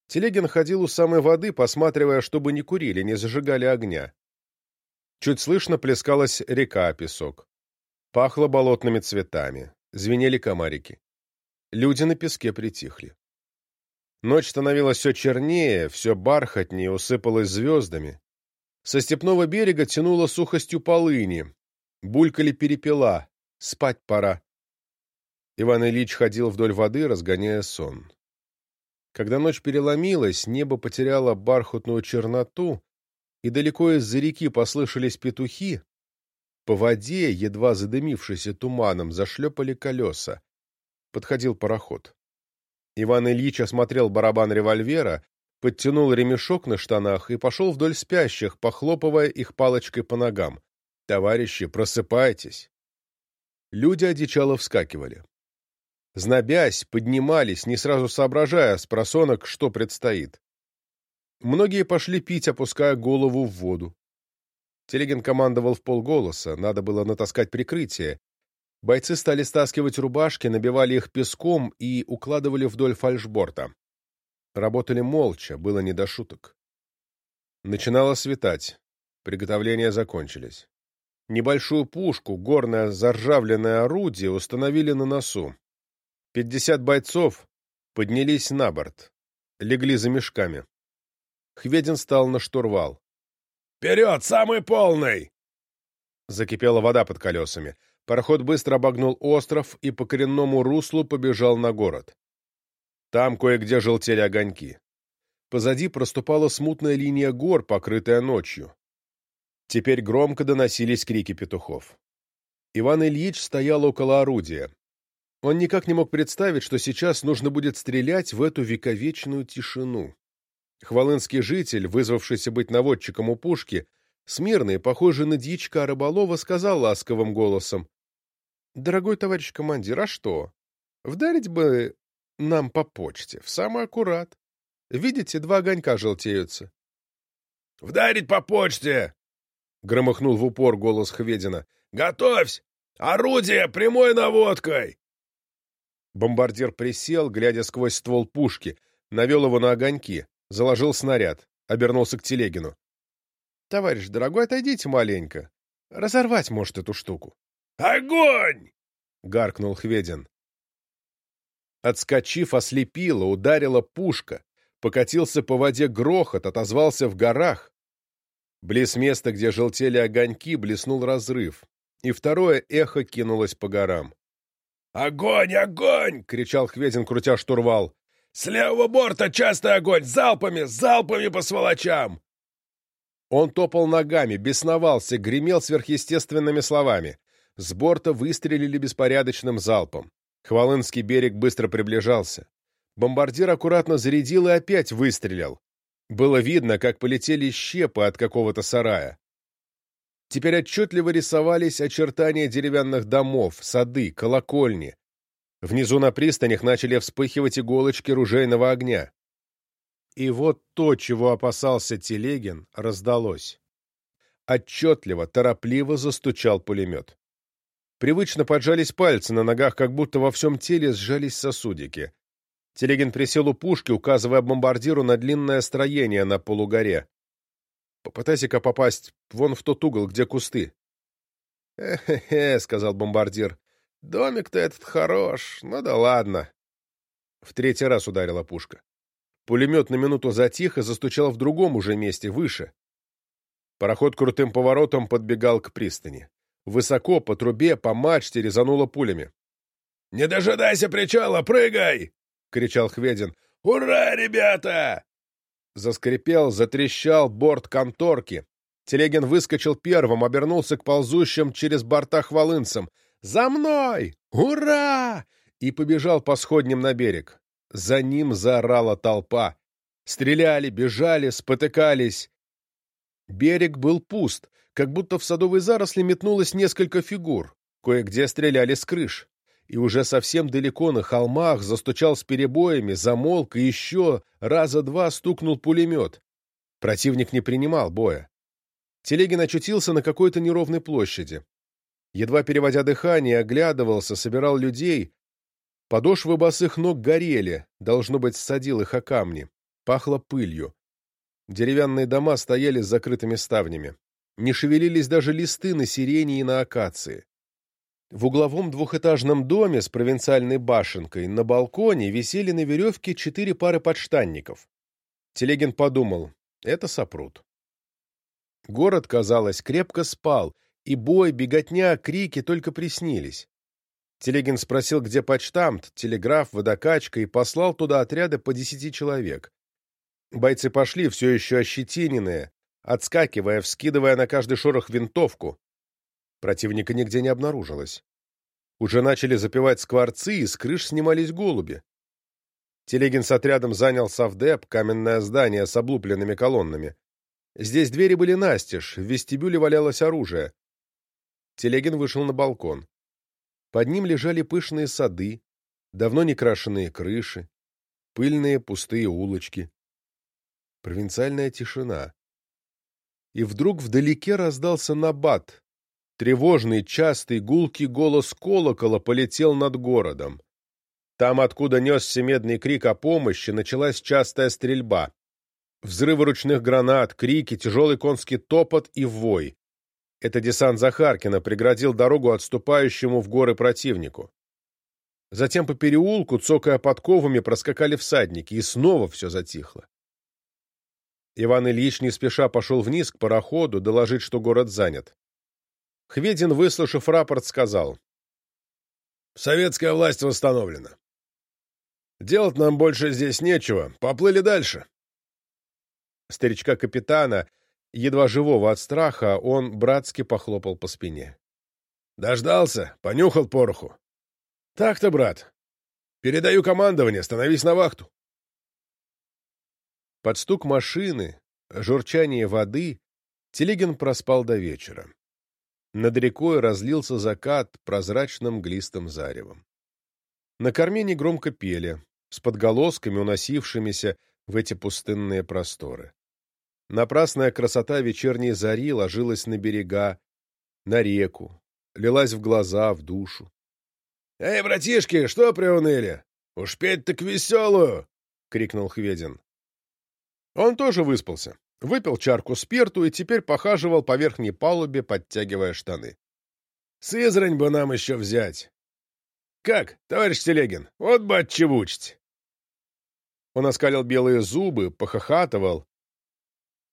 Телегин ходил у самой воды, посматривая, чтобы не курили, не зажигали огня. Чуть слышно плескалась река о песок. Пахло болотными цветами, звенели комарики. Люди на песке притихли. Ночь становилась все чернее, все бархатнее, усыпалась звездами. Со степного берега тянуло сухостью полыни. Булькали перепела. Спать пора. Иван Ильич ходил вдоль воды, разгоняя сон. Когда ночь переломилась, небо потеряло бархатную черноту, и далеко из-за реки послышались петухи, по воде, едва задымившейся туманом, зашлепали колеса. Подходил пароход. Иван Ильич осмотрел барабан револьвера, подтянул ремешок на штанах и пошел вдоль спящих, похлопывая их палочкой по ногам. «Товарищи, просыпайтесь!» Люди одичало вскакивали. Знобясь, поднимались, не сразу соображая с просонок, что предстоит. Многие пошли пить, опуская голову в воду. Телегин командовал в полголоса, надо было натаскать прикрытие. Бойцы стали стаскивать рубашки, набивали их песком и укладывали вдоль фальшборта. Работали молча, было не до шуток. Начинало светать. Приготовления закончились. Небольшую пушку, горное заржавленное орудие установили на носу. Пятьдесят бойцов поднялись на борт, легли за мешками. Хведин стал на штурвал. «Вперед, самый полный!» Закипела вода под колесами. Пароход быстро обогнул остров и по коренному руслу побежал на город. Там кое-где желтели огоньки. Позади проступала смутная линия гор, покрытая ночью. Теперь громко доносились крики петухов. Иван Ильич стоял около орудия. Он никак не мог представить, что сейчас нужно будет стрелять в эту вековечную тишину. Хвалынский житель, вызвавшийся быть наводчиком у пушки, смирный, похожий на дьячка рыболова, сказал ласковым голосом. — Дорогой товарищ командир, а что? Вдарить бы нам по почте, в самый аккурат. Видите, два огонька желтеются. — Вдарить по почте! — громыхнул в упор голос Хведина. — Готовься! Орудие прямой наводкой! Бомбардир присел, глядя сквозь ствол пушки, навел его на огоньки. Заложил снаряд. Обернулся к Телегину. — Товарищ дорогой, отойдите маленько. Разорвать может эту штуку. «Огонь!» — гаркнул Хведин. Отскочив, ослепила, ударила пушка. Покатился по воде грохот, отозвался в горах. Близ места, где желтели огоньки, блеснул разрыв. И второе эхо кинулось по горам. «Огонь! Огонь!» — кричал Хведин, крутя штурвал. С левого борта частый огонь! Залпами! Залпами по сволочам!» Он топал ногами, бесновался, гремел сверхъестественными словами. С борта выстрелили беспорядочным залпом. Хвалынский берег быстро приближался. Бомбардир аккуратно зарядил и опять выстрелил. Было видно, как полетели щепы от какого-то сарая. Теперь отчетливо рисовались очертания деревянных домов, сады, колокольни, Внизу на пристанях начали вспыхивать иголочки ружейного огня. И вот то, чего опасался Телегин, раздалось. Отчетливо, торопливо застучал пулемет. Привычно поджались пальцы на ногах, как будто во всем теле сжались сосудики. Телегин присел у пушки, указывая бомбардиру на длинное строение на полугоре. «Попытайся-ка попасть вон в тот угол, где кусты». «Э-хе-хе», — сказал бомбардир. Домик-то этот хорош, ну да ладно. В третий раз ударила пушка. Пулемет на минуту затих и застучал в другом уже месте, выше. Пароход крутым поворотом подбегал к пристани. Высоко, по трубе, по мачте резануло пулями. «Не дожидайся причала, прыгай!» — кричал Хведин. «Ура, ребята!» Заскрипел, затрещал борт конторки. Телегин выскочил первым, обернулся к ползущим через борта хвалынцам. «За мной! Ура!» И побежал по сходням на берег. За ним заорала толпа. Стреляли, бежали, спотыкались. Берег был пуст, как будто в садовой заросли метнулось несколько фигур. Кое-где стреляли с крыш. И уже совсем далеко на холмах застучал с перебоями, замолк и еще раза два стукнул пулемет. Противник не принимал боя. Телегин очутился на какой-то неровной площади. Едва переводя дыхание, оглядывался, собирал людей, Подошвы босых ног горели, должно быть, ссадил их о камни. Пахло пылью. Деревянные дома стояли с закрытыми ставнями. Не шевелились даже листы на сирене и на акации. В угловом двухэтажном доме с провинциальной башенкой на балконе висели на веревке четыре пары подштанников. Телегин подумал, это сопрут. Город, казалось, крепко спал, и бой, беготня, крики только приснились. Телегин спросил, где почтамт, телеграф, водокачка, и послал туда отряды по десяти человек. Бойцы пошли, все еще ощетиненные, отскакивая, вскидывая на каждый шорох винтовку. Противника нигде не обнаружилось. Уже начали запивать скворцы, и с крыш снимались голуби. Телегин с отрядом занял совдеп, каменное здание с облупленными колоннами. Здесь двери были настежь, в вестибюле валялось оружие. Телегин вышел на балкон. Под ним лежали пышные сады, давно не крашеные крыши, пыльные пустые улочки. Провинциальная тишина. И вдруг вдалеке раздался набат. Тревожный, частый, гулкий голос колокола полетел над городом. Там, откуда несся медный крик о помощи, началась частая стрельба. Взрывы ручных гранат, крики, тяжелый конский топот и вой. Это десант Захаркина преградил дорогу отступающему в горы противнику. Затем по переулку, цокая подковами, проскакали всадники, и снова все затихло. Иван Ильич не спеша пошел вниз к пароходу доложить, что город занят. Хведин, выслушав рапорт, сказал. «Советская власть восстановлена. Делать нам больше здесь нечего. Поплыли дальше». Старичка-капитана Едва живого от страха, он братски похлопал по спине. «Дождался? Понюхал пороху?» «Так-то, брат. Передаю командование, становись на вахту». Под стук машины, журчание воды, Телегин проспал до вечера. Над рекой разлился закат прозрачным глистым заревом. На корме негромко пели, с подголосками, уносившимися в эти пустынные просторы. Напрасная красота вечерней зари ложилась на берега, на реку, лилась в глаза, в душу. — Эй, братишки, что приуныли? Уж петь так веселую! — крикнул Хведин. Он тоже выспался, выпил чарку спирту и теперь похаживал по верхней палубе, подтягивая штаны. — Сызрань бы нам еще взять! — Как, товарищ Телегин, вот бы отчевучить! Он оскалил белые зубы, похохатывал,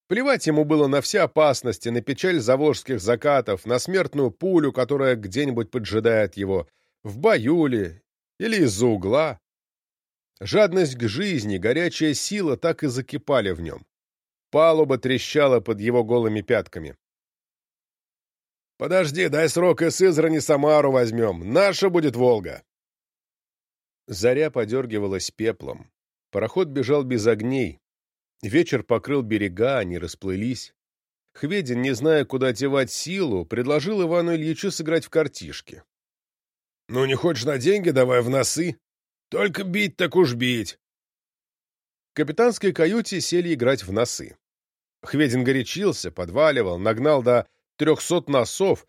Плевать ему было на все опасности, на печаль заволжских закатов, на смертную пулю, которая где-нибудь поджидает его, в бою ли или из-за угла. Жадность к жизни, горячая сила так и закипали в нем. Палуба трещала под его голыми пятками. «Подожди, дай срок и Сызрани Самару возьмем. Наша будет Волга!» Заря подергивалась пеплом. Пароход бежал без огней, Вечер покрыл берега, они расплылись. Хведин, не зная, куда девать силу, предложил Ивану Ильичу сыграть в картишки. — Ну, не хочешь на деньги, давай в носы. Только бить так уж бить. В капитанской каюте сели играть в носы. Хведин горячился, подваливал, нагнал до трехсот носов.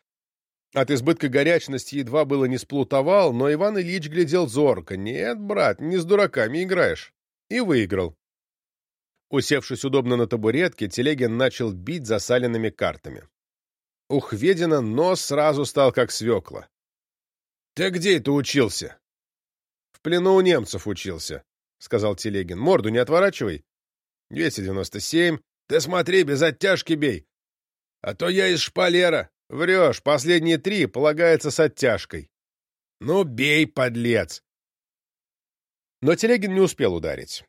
От избытка горячности едва было не сплутовал, но Иван Ильич глядел зорко. «Нет, брат, не с дураками играешь». И выиграл. Усевшись удобно на табуретке, Телегин начал бить засаленными картами. У Хведина нос сразу стал как свекла. — Ты где это учился? — плену у немцев учился. — сказал Телегин. — Морду не отворачивай. — 297. Ты смотри, без оттяжки бей. А то я из шпалера. Врешь, последние три полагается с оттяжкой. Ну, бей, подлец. Но Телегин не успел ударить.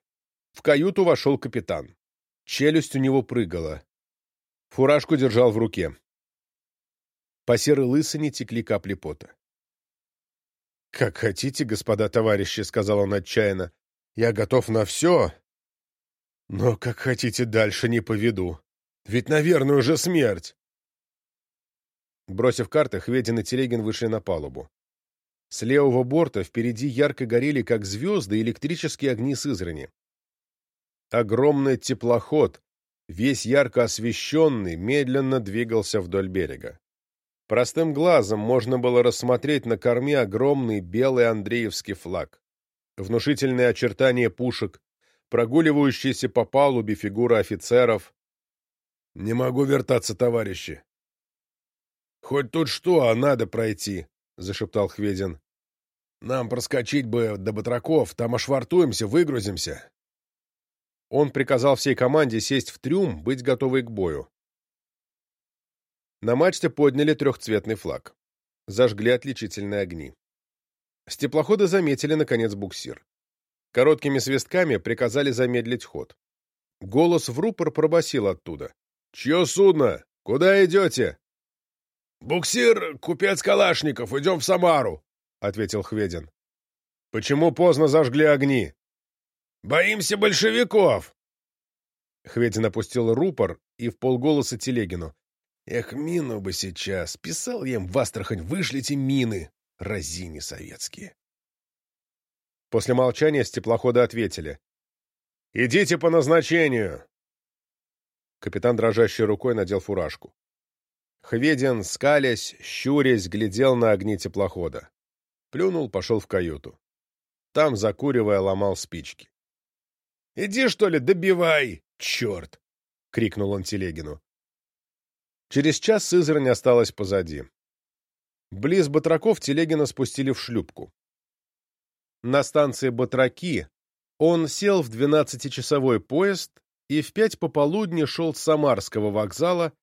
В каюту вошел капитан. Челюсть у него прыгала. Фуражку держал в руке. По серой лысине текли капли пота. «Как хотите, господа товарищи», — сказал он отчаянно. «Я готов на все. Но как хотите, дальше не поведу. Ведь, наверное, уже смерть». Бросив карты, Хведин и Телегин вышли на палубу. С левого борта впереди ярко горели, как звезды, электрические огни Сызрани. Огромный теплоход, весь ярко освещенный, медленно двигался вдоль берега. Простым глазом можно было рассмотреть на корме огромный белый Андреевский флаг. Внушительные очертания пушек, прогуливающиеся по палубе фигуры офицеров. «Не могу вертаться, товарищи!» «Хоть тут что, а надо пройти», — зашептал Хведин. «Нам проскочить бы до батраков, там ошвартуемся, выгрузимся». Он приказал всей команде сесть в трюм, быть готовой к бою. На мачте подняли трехцветный флаг. Зажгли отличительные огни. С теплохода заметили, наконец, буксир. Короткими свистками приказали замедлить ход. Голос в рупор пробасил оттуда. «Чье судно? Куда идете?» «Буксир, купец Калашников, идем в Самару», — ответил Хведин. «Почему поздно зажгли огни?» «Боимся большевиков!» Хведин опустил рупор и в полголоса Телегину. «Эх, мину бы сейчас! Писал я им в Астрахань, вышлите мины, разини советские!» После молчания с теплохода ответили. «Идите по назначению!» Капитан дрожащей рукой надел фуражку. Хведин, скалясь, щурясь, глядел на огни теплохода. Плюнул, пошел в каюту. Там, закуривая, ломал спички. «Иди, что ли, добивай, черт!» — крикнул он Телегину. Через час Сызрань осталась позади. Близ Батраков Телегина спустили в шлюпку. На станции Батраки он сел в двенадцатичасовой поезд и в пять пополудни шел с Самарского вокзала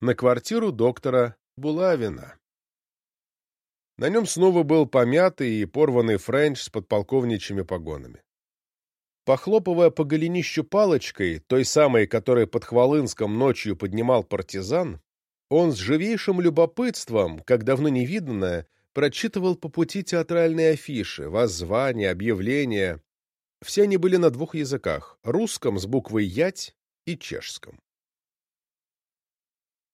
на квартиру доктора Булавина. На нем снова был помятый и порванный френч с подполковничьими погонами. Похлопывая по голенищу палочкой, той самой, которой под Хвалынском ночью поднимал партизан, он с живейшим любопытством, как давно не виданное, прочитывал по пути театральные афиши, воззвания, объявления. Все они были на двух языках — русском с буквой «ять» и чешском.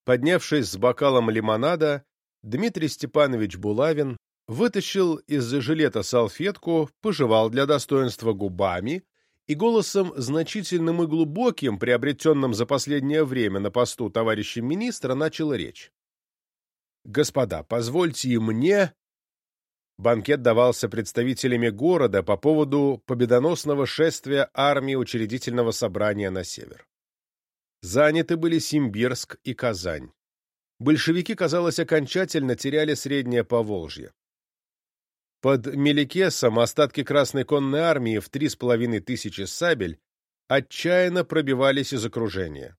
Поднявшись с бокалом лимонада, Дмитрий Степанович Булавин вытащил из-за жилета салфетку, пожевал для достоинства губами и голосом значительным и глубоким, приобретенным за последнее время на посту товарища министра, начал речь. «Господа, позвольте и мне...» Банкет давался представителями города по поводу победоносного шествия армии учредительного собрания на север. Заняты были Симбирск и Казань. Большевики, казалось, окончательно теряли Среднее Поволжье. Под Меликесом остатки Красной конной армии в три с половиной тысячи сабель отчаянно пробивались из окружения.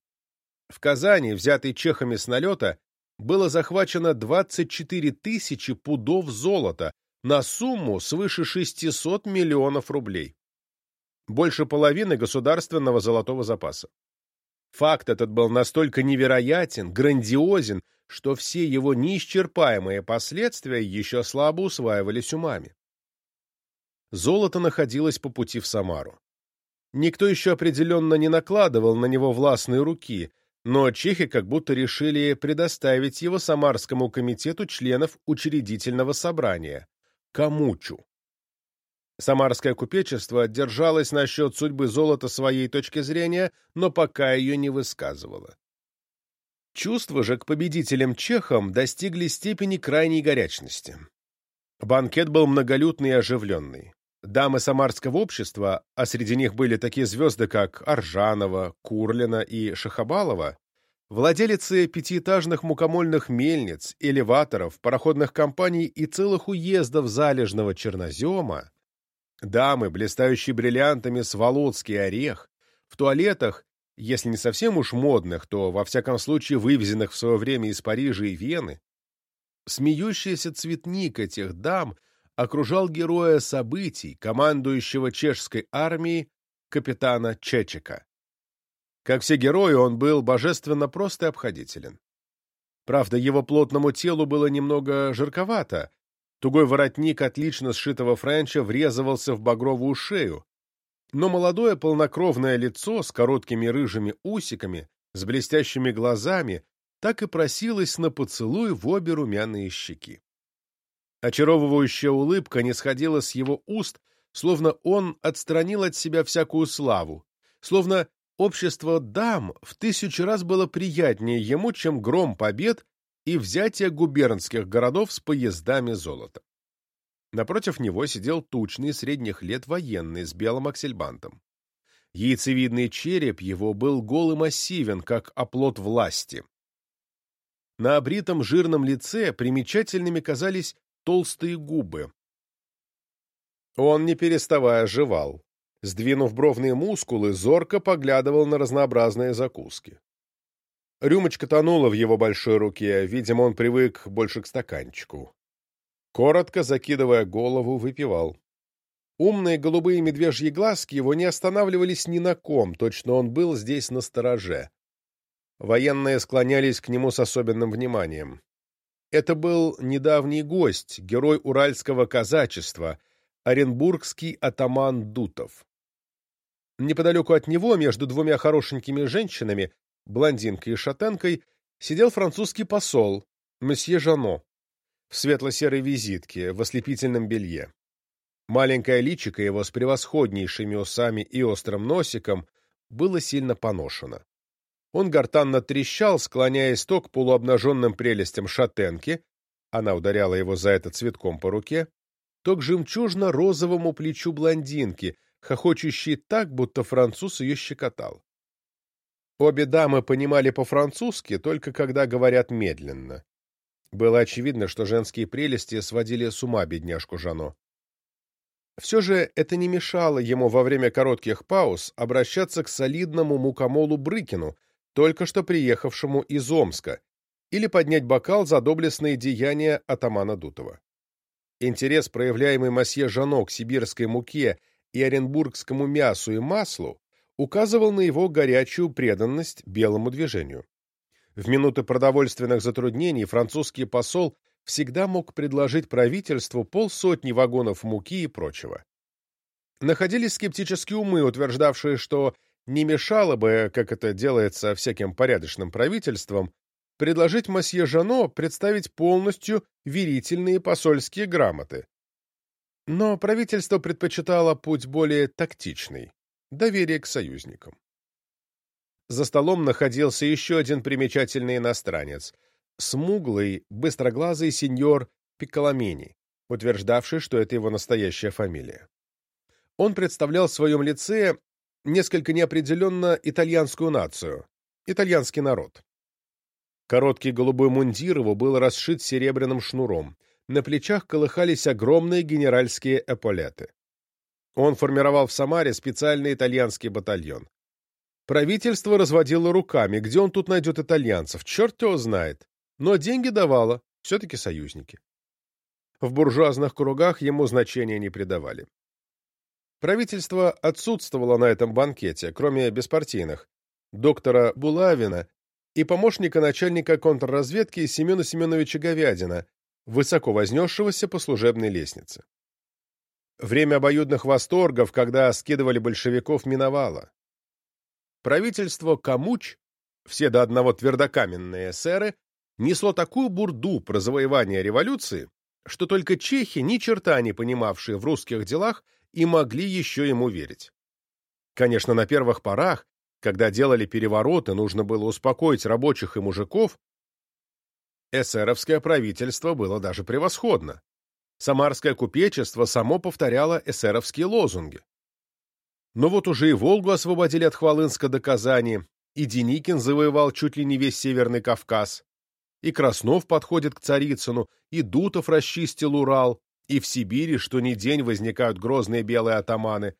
В Казани, взятой чехами с налета, было захвачено 24 тысячи пудов золота на сумму свыше 600 миллионов рублей. Больше половины государственного золотого запаса. Факт этот был настолько невероятен, грандиозен, что все его неисчерпаемые последствия еще слабо усваивались умами. Золото находилось по пути в Самару. Никто еще определенно не накладывал на него властные руки, но чехи как будто решили предоставить его Самарскому комитету членов учредительного собрания – Камучу. Самарское купечество держалось насчет судьбы золота своей точки зрения, но пока ее не высказывало. Чувства же к победителям-чехам достигли степени крайней горячности. Банкет был многолюдный и оживленный. Дамы самарского общества, а среди них были такие звезды, как Аржанова, Курлина и Шахабалова, владелицы пятиэтажных мукомольных мельниц, элеваторов, пароходных компаний и целых уездов залежного чернозема, Дамы, блистающие бриллиантами Сволодский орех, в туалетах, если не совсем уж модных, то, во всяком случае, вывезенных в свое время из Парижа и Вены, смеющийся цветник этих дам окружал героя событий, командующего чешской армией, капитана Чечика. Как все герои, он был божественно прост и обходителен. Правда, его плотному телу было немного жарковато, тугой воротник отлично сшитого френча врезывался в багровую шею, но молодое полнокровное лицо с короткими рыжими усиками, с блестящими глазами, так и просилось на поцелуй в обе румяные щеки. Очаровывающая улыбка не сходила с его уст, словно он отстранил от себя всякую славу, словно общество дам в тысячу раз было приятнее ему, чем гром побед и взятие губернских городов с поездами золота. Напротив него сидел тучный средних лет военный с белым аксельбантом. Яйцевидный череп его был гол и массивен, как оплот власти. На обритом жирном лице примечательными казались толстые губы. Он, не переставая, жевал. Сдвинув бровные мускулы, зорко поглядывал на разнообразные закуски. Рюмочка тонула в его большой руке, видимо, он привык больше к стаканчику. Коротко закидывая голову, выпивал. Умные голубые медвежьи глазки его не останавливались ни на ком, точно он был здесь на стороже. Военные склонялись к нему с особенным вниманием. Это был недавний гость, герой уральского казачества, оренбургский атаман Дутов. Неподалеку от него, между двумя хорошенькими женщинами, блондинкой и шатенкой, сидел французский посол, месье Жано в светло-серой визитке, в ослепительном белье. Маленькое личико его с превосходнейшими усами и острым носиком было сильно поношено. Он гортанно трещал, склоняясь то к полуобнаженным прелестям шатенки, она ударяла его за это цветком по руке, то к жемчужно-розовому плечу блондинки, хохочущей так, будто француз ее щекотал. Обе дамы понимали по-французски, только когда говорят медленно. Было очевидно, что женские прелести сводили с ума бедняжку Жано. Все же это не мешало ему во время коротких пауз обращаться к солидному мукомолу Брыкину, только что приехавшему из Омска, или поднять бокал за доблестные деяния атамана Дутова. Интерес, проявляемый масье Жано к сибирской муке и оренбургскому мясу и маслу, указывал на его горячую преданность белому движению. В минуты продовольственных затруднений французский посол всегда мог предложить правительству полсотни вагонов муки и прочего. Находились скептические умы, утверждавшие, что не мешало бы, как это делается всяким порядочным правительством, предложить масье Жано представить полностью верительные посольские грамоты. Но правительство предпочитало путь более тактичный – доверие к союзникам. За столом находился еще один примечательный иностранец — смуглый, быстроглазый сеньор Пикколамини, утверждавший, что это его настоящая фамилия. Он представлял в своем лице несколько неопределенно итальянскую нацию, итальянский народ. Короткий голубой мундир его был расшит серебряным шнуром, на плечах колыхались огромные генеральские эполеты. Он формировал в Самаре специальный итальянский батальон. Правительство разводило руками, где он тут найдет итальянцев, черт его знает. Но деньги давало, все-таки союзники. В буржуазных кругах ему значения не придавали. Правительство отсутствовало на этом банкете, кроме беспартийных, доктора Булавина и помощника начальника контрразведки Семена Семеновича Говядина, высоко вознесшегося по служебной лестнице. Время обоюдных восторгов, когда скидывали большевиков, миновало. Правительство Камуч, все до одного твердокаменные эсеры, несло такую бурду про завоевание революции, что только чехи, ни черта не понимавшие в русских делах, и могли еще ему верить. Конечно, на первых порах, когда делали перевороты, нужно было успокоить рабочих и мужиков, эсеровское правительство было даже превосходно. Самарское купечество само повторяло эсеровские лозунги. Но вот уже и Волгу освободили от Хвалынска до Казани, и Деникин завоевал чуть ли не весь Северный Кавказ, и Краснов подходит к Царицыну, и Дутов расчистил Урал, и в Сибири что ни день возникают грозные белые атаманы,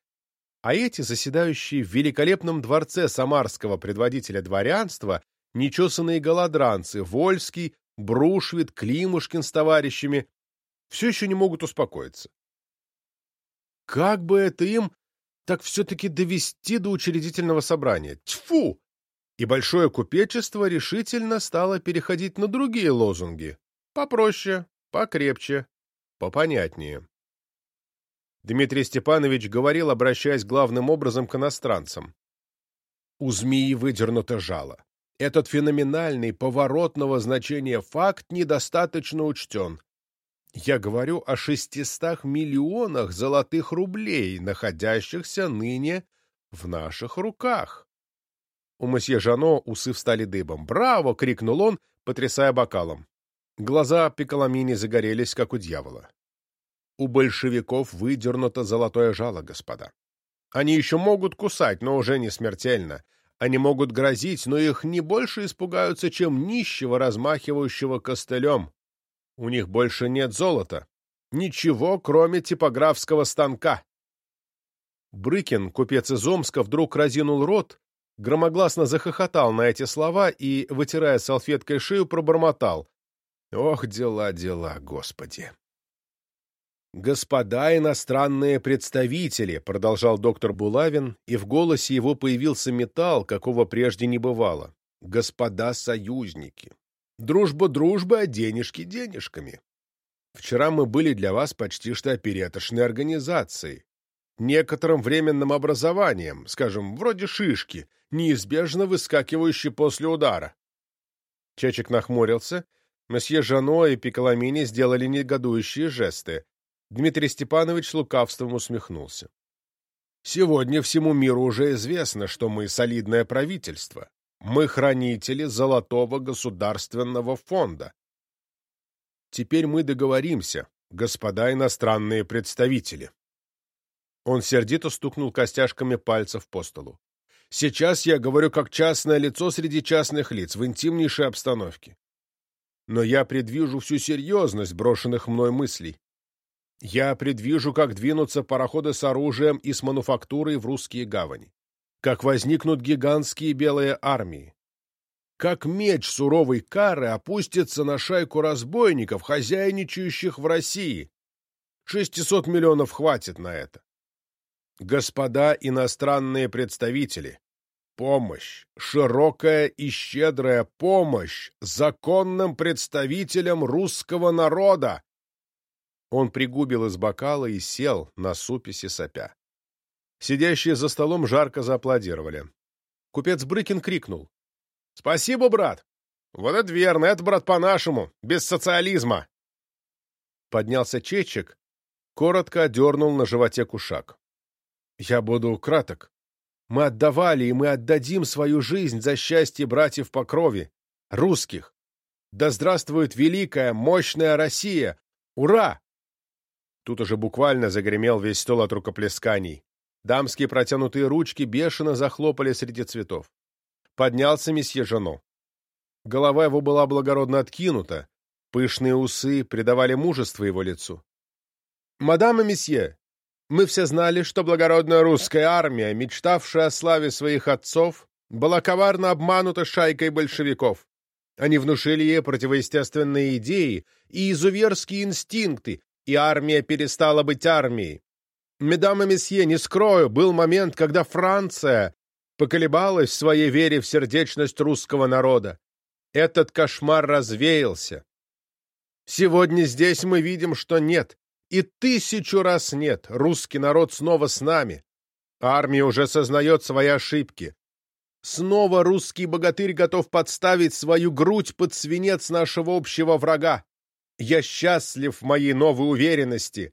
а эти, заседающие в великолепном дворце самарского предводителя дворянства, нечесанные голодранцы, Вольский, Брушвит, Климушкин с товарищами, все еще не могут успокоиться. Как бы это им так все-таки довести до учредительного собрания? Тьфу! И большое купечество решительно стало переходить на другие лозунги. Попроще, покрепче, попонятнее. Дмитрий Степанович говорил, обращаясь главным образом к иностранцам. У змеи выдернуто жало. Этот феноменальный, поворотного значения факт недостаточно учтен. Я говорю о шестистах миллионах золотых рублей, находящихся ныне в наших руках. У месье Жано усы встали дыбом. «Браво!» — крикнул он, потрясая бокалом. Глаза Пиколамини загорелись, как у дьявола. У большевиков выдернуто золотое жало, господа. Они еще могут кусать, но уже не смертельно. Они могут грозить, но их не больше испугаются, чем нищего, размахивающего костылем. У них больше нет золота. Ничего, кроме типографского станка. Брыкин, купец из Омска, вдруг разинул рот, громогласно захохотал на эти слова и, вытирая салфеткой шею, пробормотал. «Ох, дела, дела, Господи!» «Господа иностранные представители», — продолжал доктор Булавин, и в голосе его появился металл, какого прежде не бывало. «Господа союзники, Дружба дружбы, а денежки денежками. Вчера мы были для вас почти что опереточной организацией, некоторым временным образованием, скажем, вроде шишки, неизбежно выскакивающей после удара. Чечек нахмурился. Месье Жано и Пиколамини сделали негодующие жесты. Дмитрий Степанович лукавством усмехнулся. Сегодня всему миру уже известно, что мы солидное правительство. Мы хранители Золотого государственного фонда. Теперь мы договоримся, господа иностранные представители. Он сердито стукнул костяшками пальцев по столу. Сейчас я говорю как частное лицо среди частных лиц, в интимнейшей обстановке. Но я предвижу всю серьезность брошенных мной мыслей. Я предвижу, как двинутся пароходы с оружием и с мануфактурой в русские гавани как возникнут гигантские белые армии, как меч суровой кары опустится на шайку разбойников, хозяйничающих в России. Шестисот миллионов хватит на это. Господа иностранные представители, помощь, широкая и щедрая помощь законным представителям русского народа. Он пригубил из бокала и сел на суписи сопя. Сидящие за столом жарко зааплодировали. Купец Брыкин крикнул. «Спасибо, брат! Вот это верно, это, брат, по-нашему, без социализма!» Поднялся Чечек, коротко одернул на животе кушак. «Я буду краток. Мы отдавали и мы отдадим свою жизнь за счастье братьев по крови, русских. Да здравствует великая, мощная Россия! Ура!» Тут уже буквально загремел весь стол от рукоплесканий. Дамские протянутые ручки бешено захлопали среди цветов. Поднялся месье Жано. Голова его была благородно откинута, пышные усы придавали мужество его лицу. «Мадам и месье, мы все знали, что благородная русская армия, мечтавшая о славе своих отцов, была коварно обманута шайкой большевиков. Они внушили ей противоестественные идеи и изуверские инстинкты, и армия перестала быть армией. Медам и месье, не скрою, был момент, когда Франция поколебалась в своей вере в сердечность русского народа. Этот кошмар развеялся. Сегодня здесь мы видим, что нет, и тысячу раз нет, русский народ снова с нами. Армия уже сознает свои ошибки. Снова русский богатырь готов подставить свою грудь под свинец нашего общего врага. Я счастлив в моей новой уверенности.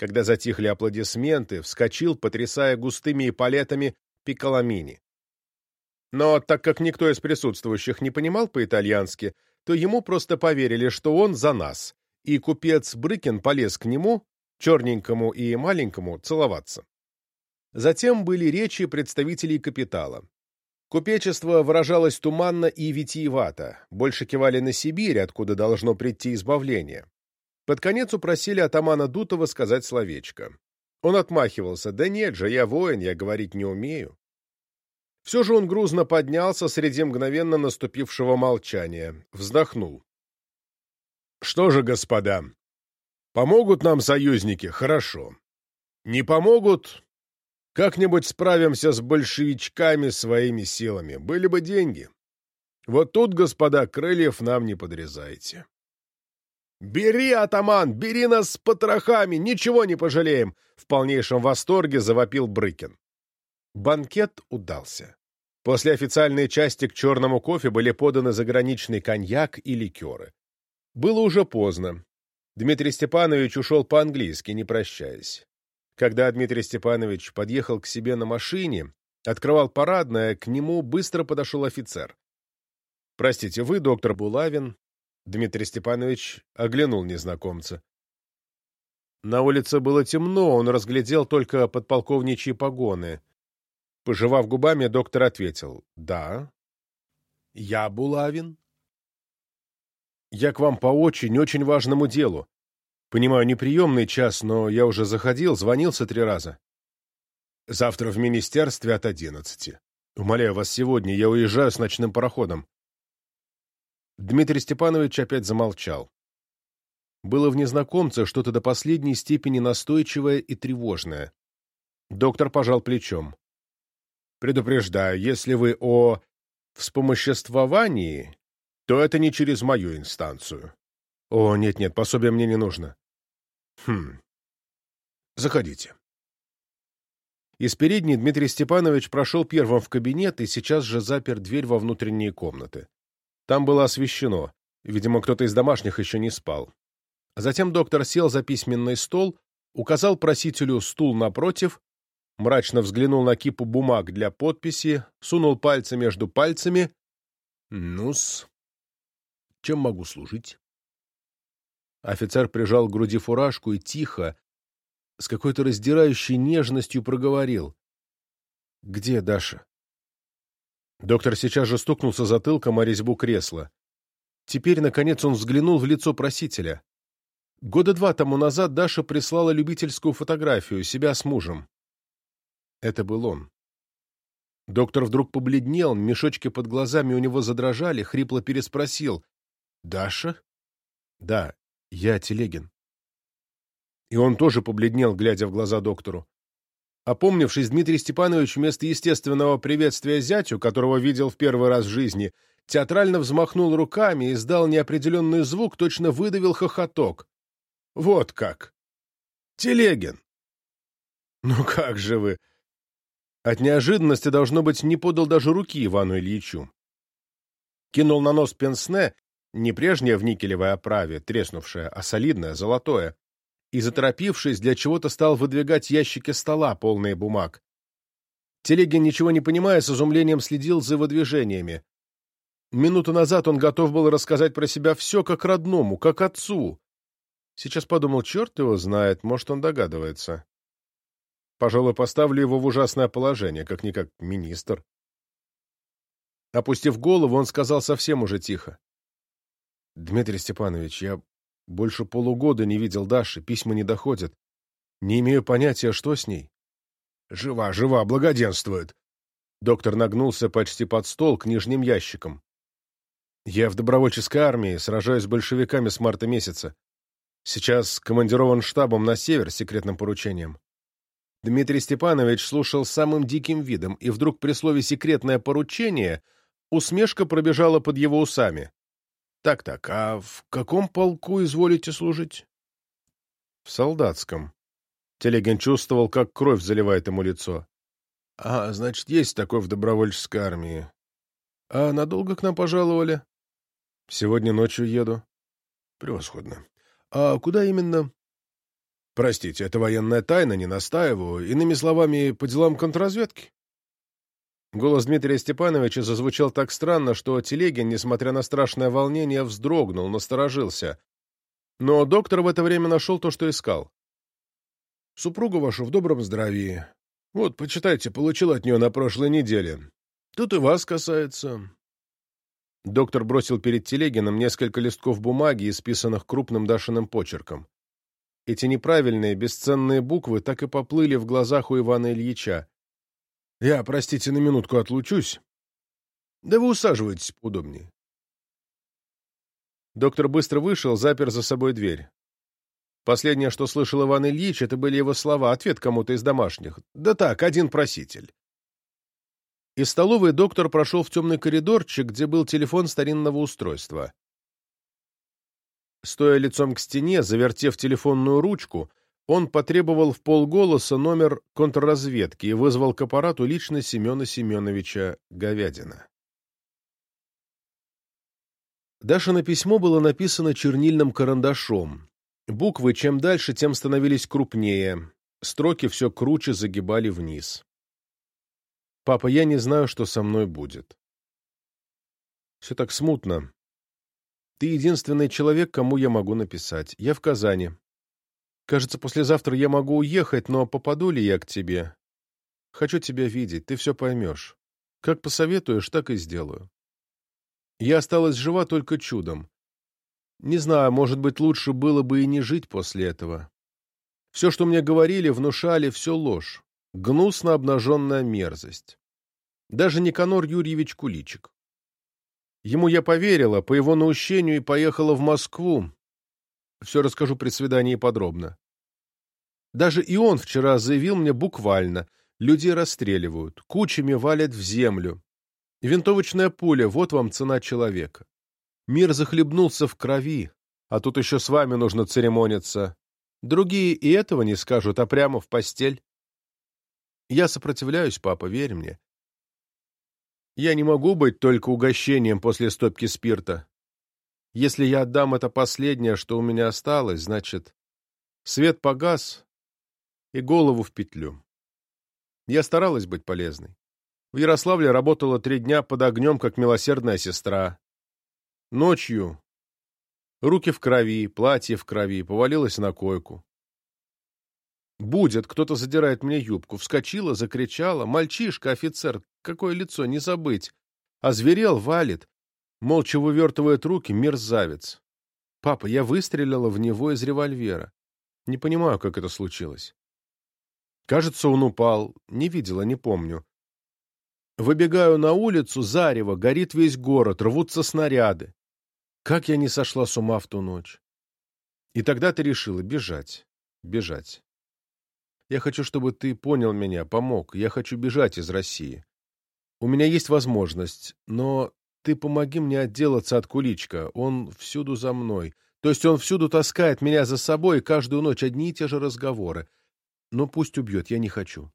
Когда затихли аплодисменты, вскочил, потрясая густыми эполетами, Пиколамини. Но так как никто из присутствующих не понимал по-итальянски, то ему просто поверили, что он за нас, и купец Брыкин полез к нему, черненькому и маленькому, целоваться. Затем были речи представителей капитала. Купечество выражалось туманно и витиевато, больше кивали на Сибирь, откуда должно прийти избавление. Под конец упросили атамана Дутова сказать словечко. Он отмахивался. «Да нет же, я воин, я говорить не умею». Все же он грузно поднялся среди мгновенно наступившего молчания, вздохнул. «Что же, господа, помогут нам союзники? Хорошо. Не помогут? Как-нибудь справимся с большевичками своими силами. Были бы деньги. Вот тут, господа, крыльев нам не подрезайте». «Бери, атаман, бери нас с потрохами, ничего не пожалеем!» В полнейшем восторге завопил Брыкин. Банкет удался. После официальной части к черному кофе были поданы заграничный коньяк и ликеры. Было уже поздно. Дмитрий Степанович ушел по-английски, не прощаясь. Когда Дмитрий Степанович подъехал к себе на машине, открывал парадное, к нему быстро подошел офицер. «Простите, вы доктор Булавин?» Дмитрий Степанович оглянул незнакомца. На улице было темно, он разглядел только подполковничьи погоны. Пожевав губами, доктор ответил «Да». «Я Булавин». «Я к вам по очень-очень важному делу. Понимаю, неприемный час, но я уже заходил, звонился три раза. Завтра в министерстве от одиннадцати. Умоляю вас, сегодня я уезжаю с ночным пароходом. Дмитрий Степанович опять замолчал. Было в незнакомце что-то до последней степени настойчивое и тревожное. Доктор пожал плечом. «Предупреждаю, если вы о вспомоществовании, то это не через мою инстанцию». «О, нет-нет, пособие мне не нужно». «Хм. Заходите». Из передней Дмитрий Степанович прошел первым в кабинет и сейчас же запер дверь во внутренние комнаты. Там было освещено. Видимо, кто-то из домашних еще не спал. Затем доктор сел за письменный стол, указал просителю стул напротив, мрачно взглянул на кипу бумаг для подписи, сунул пальцы между пальцами. «Ну-с, чем могу служить?» Офицер прижал к груди фуражку и тихо, с какой-то раздирающей нежностью проговорил. «Где Даша?» Доктор сейчас же стукнулся затылком о резьбу кресла. Теперь, наконец, он взглянул в лицо просителя. Года два тому назад Даша прислала любительскую фотографию себя с мужем. Это был он. Доктор вдруг побледнел, мешочки под глазами у него задрожали, хрипло переспросил. «Даша?» «Да, я Телегин». И он тоже побледнел, глядя в глаза доктору. Опомнившись, Дмитрий Степанович вместо естественного приветствия зятю, которого видел в первый раз в жизни, театрально взмахнул руками и издал неопределенный звук, точно выдавил хохоток. «Вот как! Телегин!» «Ну как же вы!» От неожиданности, должно быть, не подал даже руки Ивану Ильичу. Кинул на нос пенсне, не прежнее в никелевой оправе, треснувшее, а солидное, золотое и, заторопившись, для чего-то стал выдвигать ящики стола, полные бумаг. Телегин, ничего не понимая, с изумлением следил за его движениями. Минуту назад он готов был рассказать про себя все как родному, как отцу. Сейчас подумал, черт его знает, может, он догадывается. Пожалуй, поставлю его в ужасное положение, как-никак министр. Опустив голову, он сказал совсем уже тихо. — Дмитрий Степанович, я больше полугода не видел Даши, письма не доходят. Не имею понятия, что с ней. Жива, жива, благоденствует. Доктор нагнулся почти под стол к нижним ящикам. Я в добровольческой армии, сражаюсь с большевиками с марта месяца. Сейчас командирован штабом на север с секретным поручением. Дмитрий Степанович слушал самым диким видом, и вдруг при слове «секретное поручение» усмешка пробежала под его усами. Так-так, а в каком полку изволите служить? В солдатском. Телегин чувствовал, как кровь заливает ему лицо. А, значит, есть такой в добровольческой армии. А надолго к нам пожаловали? Сегодня ночью еду. Превосходно. А куда именно? Простите, это военная тайна, не настаиваю. Иными словами, по делам контрразведки? Голос Дмитрия Степановича зазвучал так странно, что Телегин, несмотря на страшное волнение, вздрогнул, насторожился. Но доктор в это время нашел то, что искал. «Супругу вашу в добром здравии. Вот, почитайте, получил от нее на прошлой неделе. Тут и вас касается. Доктор бросил перед Телегином несколько листков бумаги, исписанных крупным Дашиным почерком. Эти неправильные, бесценные буквы так и поплыли в глазах у Ивана Ильича. «Я, простите, на минутку отлучусь. Да вы усаживайтесь поудобнее». Доктор быстро вышел, запер за собой дверь. Последнее, что слышал Иван Ильич, это были его слова, ответ кому-то из домашних. «Да так, один проситель». Из столовой доктор прошел в темный коридорчик, где был телефон старинного устройства. Стоя лицом к стене, завертев телефонную ручку, он потребовал в полголоса номер контрразведки и вызвал к аппарату лично Семена Семеновича Говядина. Дашино письмо было написано чернильным карандашом. Буквы чем дальше, тем становились крупнее, строки все круче загибали вниз. «Папа, я не знаю, что со мной будет. Все так смутно. Ты единственный человек, кому я могу написать. Я в Казани. Кажется, послезавтра я могу уехать, но попаду ли я к тебе? Хочу тебя видеть, ты все поймешь. Как посоветуешь, так и сделаю. Я осталась жива только чудом. Не знаю, может быть, лучше было бы и не жить после этого. Все, что мне говорили, внушали, все ложь. Гнусно обнаженная мерзость. Даже Никанор Юрьевич Куличик. Ему я поверила, по его наущению и поехала в Москву. Все расскажу при свидании подробно. Даже и он вчера заявил мне буквально. Людей расстреливают, кучами валят в землю. Винтовочная пуля — вот вам цена человека. Мир захлебнулся в крови, а тут еще с вами нужно церемониться. Другие и этого не скажут, а прямо в постель. Я сопротивляюсь, папа, верь мне. Я не могу быть только угощением после стопки спирта. Если я отдам это последнее, что у меня осталось, значит, свет погас и голову в петлю. Я старалась быть полезной. В Ярославле работала три дня под огнем, как милосердная сестра. Ночью руки в крови, платье в крови, повалилась на койку. Будет, кто-то задирает мне юбку. Вскочила, закричала. Мальчишка, офицер, какое лицо, не забыть. Озверел, валит. Молча вывертывает руки, мерзавец. Папа, я выстрелила в него из револьвера. Не понимаю, как это случилось. Кажется, он упал. Не видела, не помню. Выбегаю на улицу, зарево, горит весь город, рвутся снаряды. Как я не сошла с ума в ту ночь. И тогда ты решила бежать, бежать. Я хочу, чтобы ты понял меня, помог. Я хочу бежать из России. У меня есть возможность, но ты помоги мне отделаться от Куличка. Он всюду за мной. То есть он всюду таскает меня за собой, и каждую ночь одни и те же разговоры. Но пусть убьет, я не хочу.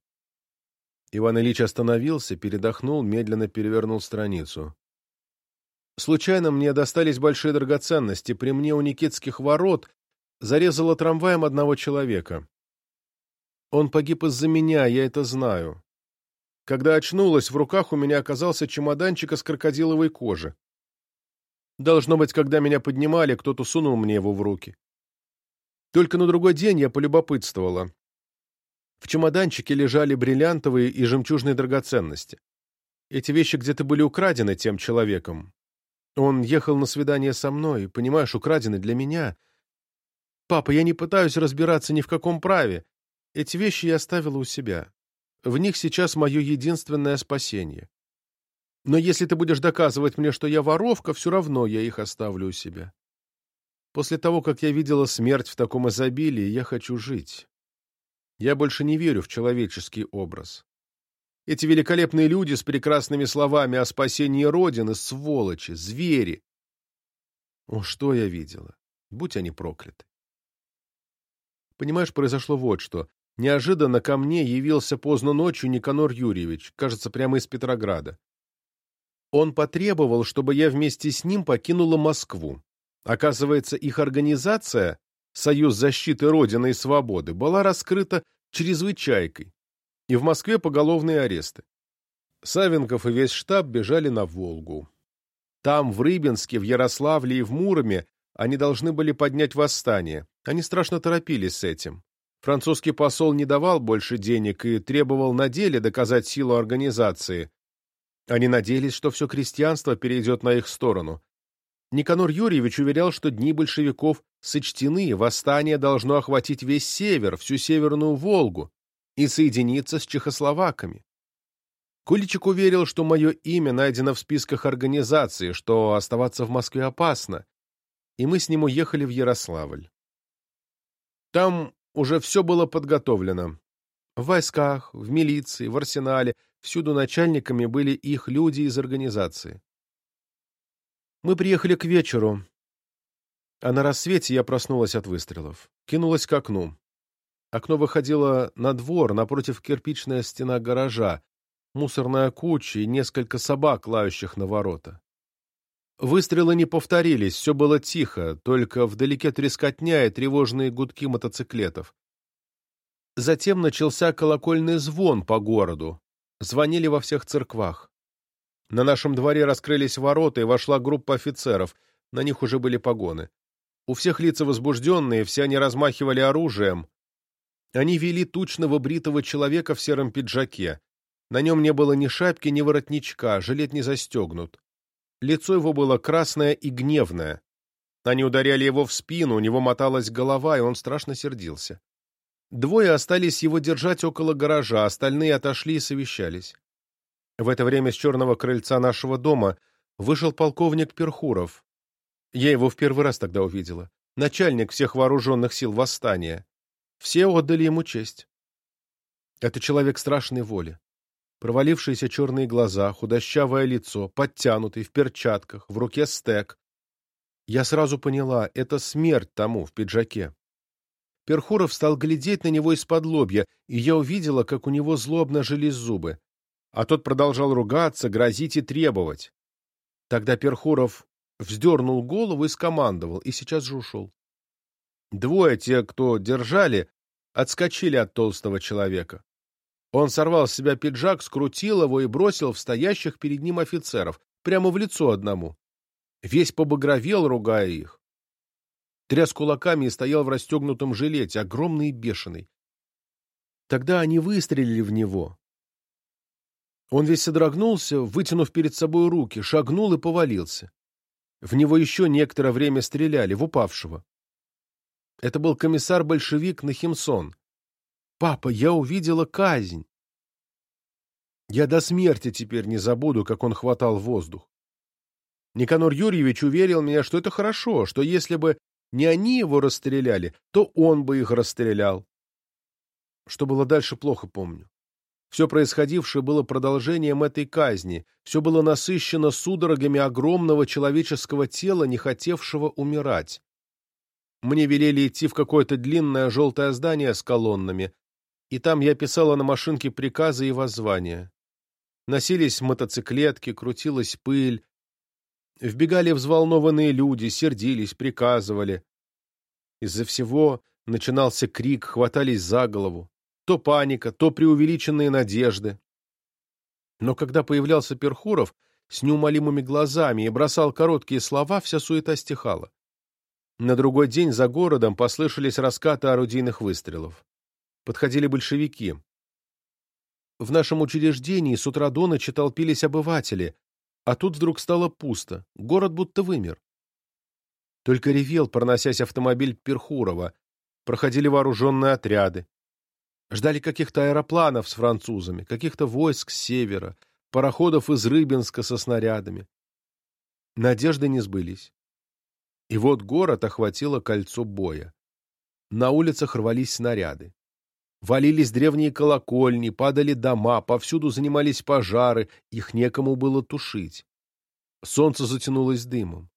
Иван Ильич остановился, передохнул, медленно перевернул страницу. Случайно мне достались большие драгоценности. При мне у Никитских ворот зарезало трамваем одного человека. Он погиб из-за меня, я это знаю. Когда очнулась, в руках у меня оказался чемоданчик из крокодиловой кожи. Должно быть, когда меня поднимали, кто-то сунул мне его в руки. Только на другой день я полюбопытствовала. В чемоданчике лежали бриллиантовые и жемчужные драгоценности. Эти вещи где-то были украдены тем человеком. Он ехал на свидание со мной, понимаешь, украдены для меня. Папа, я не пытаюсь разбираться ни в каком праве. Эти вещи я оставила у себя. В них сейчас мое единственное спасение. Но если ты будешь доказывать мне, что я воровка, все равно я их оставлю у себя. После того, как я видела смерть в таком изобилии, я хочу жить. Я больше не верю в человеческий образ. Эти великолепные люди с прекрасными словами о спасении Родины — сволочи, звери. О, что я видела! Будь они прокляты. Понимаешь, произошло вот что. Неожиданно ко мне явился поздно ночью Никанор Юрьевич, кажется, прямо из Петрограда. Он потребовал, чтобы я вместе с ним покинула Москву. Оказывается, их организация, Союз защиты Родины и Свободы, была раскрыта чрезвычайкой, и в Москве поголовные аресты. Савенков и весь штаб бежали на Волгу. Там, в Рыбинске, в Ярославле и в Муроме, они должны были поднять восстание. Они страшно торопились с этим. Французский посол не давал больше денег и требовал на деле доказать силу организации. Они надеялись, что все крестьянство перейдет на их сторону. Никанор Юрьевич уверял, что дни большевиков сочтены, восстание должно охватить весь север, всю Северную Волгу и соединиться с чехословаками. Куличик уверил, что мое имя найдено в списках организации, что оставаться в Москве опасно, и мы с ним уехали в Ярославль. Там уже все было подготовлено. В войсках, в милиции, в арсенале, всюду начальниками были их люди из организации. Мы приехали к вечеру, а на рассвете я проснулась от выстрелов. Кинулась к окну. Окно выходило на двор, напротив кирпичная стена гаража, мусорная куча и несколько собак, лающих на ворота. Выстрелы не повторились, все было тихо, только вдалеке трескотня и тревожные гудки мотоциклетов. Затем начался колокольный звон по городу. Звонили во всех церквах. На нашем дворе раскрылись ворота, и вошла группа офицеров. На них уже были погоны. У всех лица возбужденные, все они размахивали оружием. Они вели тучного бритого человека в сером пиджаке. На нем не было ни шапки, ни воротничка, жилет не застегнут. Лицо его было красное и гневное. Они ударяли его в спину, у него моталась голова, и он страшно сердился. Двое остались его держать около гаража, остальные отошли и совещались. В это время с черного крыльца нашего дома вышел полковник Перхуров. Я его в первый раз тогда увидела. Начальник всех вооруженных сил восстания. Все отдали ему честь. Это человек страшной воли. Провалившиеся черные глаза, худощавое лицо, подтянутый, в перчатках, в руке стек. Я сразу поняла, это смерть тому в пиджаке. Перхуров стал глядеть на него из-под лобья, и я увидела, как у него зло обнажились зубы а тот продолжал ругаться, грозить и требовать. Тогда Перхуров вздернул голову и скомандовал, и сейчас же ушел. Двое, те, кто держали, отскочили от толстого человека. Он сорвал с себя пиджак, скрутил его и бросил в стоящих перед ним офицеров, прямо в лицо одному. Весь побагровел, ругая их. Тряс кулаками и стоял в расстегнутом жилете, огромный и бешеный. Тогда они выстрелили в него, он весь содрогнулся, вытянув перед собой руки, шагнул и повалился. В него еще некоторое время стреляли, в упавшего. Это был комиссар-большевик Нахимсон. «Папа, я увидела казнь!» Я до смерти теперь не забуду, как он хватал воздух. Никанор Юрьевич уверил меня, что это хорошо, что если бы не они его расстреляли, то он бы их расстрелял. Что было дальше, плохо помню. Все происходившее было продолжением этой казни, все было насыщено судорогами огромного человеческого тела, не хотевшего умирать. Мне велели идти в какое-то длинное желтое здание с колоннами, и там я писала на машинке приказы и воззвания. Носились мотоциклетки, крутилась пыль, вбегали взволнованные люди, сердились, приказывали. Из-за всего начинался крик, хватались за голову то паника, то преувеличенные надежды. Но когда появлялся Перхуров с неумолимыми глазами и бросал короткие слова, вся суета стихала. На другой день за городом послышались раскаты орудийных выстрелов. Подходили большевики. В нашем учреждении с утра до ночи толпились обыватели, а тут вдруг стало пусто, город будто вымер. Только ревел, проносясь автомобиль Перхурова, проходили вооруженные отряды. Ждали каких-то аэропланов с французами, каких-то войск с севера, пароходов из Рыбинска со снарядами. Надежды не сбылись. И вот город охватило кольцо боя. На улицах рвались снаряды. Валились древние колокольни, падали дома, повсюду занимались пожары, их некому было тушить. Солнце затянулось дымом.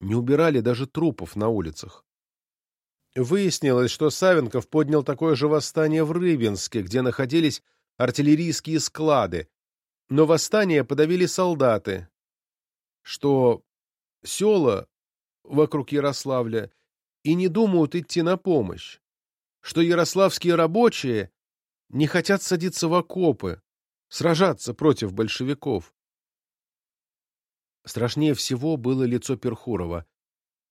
Не убирали даже трупов на улицах. Выяснилось, что Савенков поднял такое же восстание в Рыбинске, где находились артиллерийские склады, но восстание подавили солдаты, что села вокруг Ярославля и не думают идти на помощь, что ярославские рабочие не хотят садиться в окопы, сражаться против большевиков. Страшнее всего было лицо Перхурова.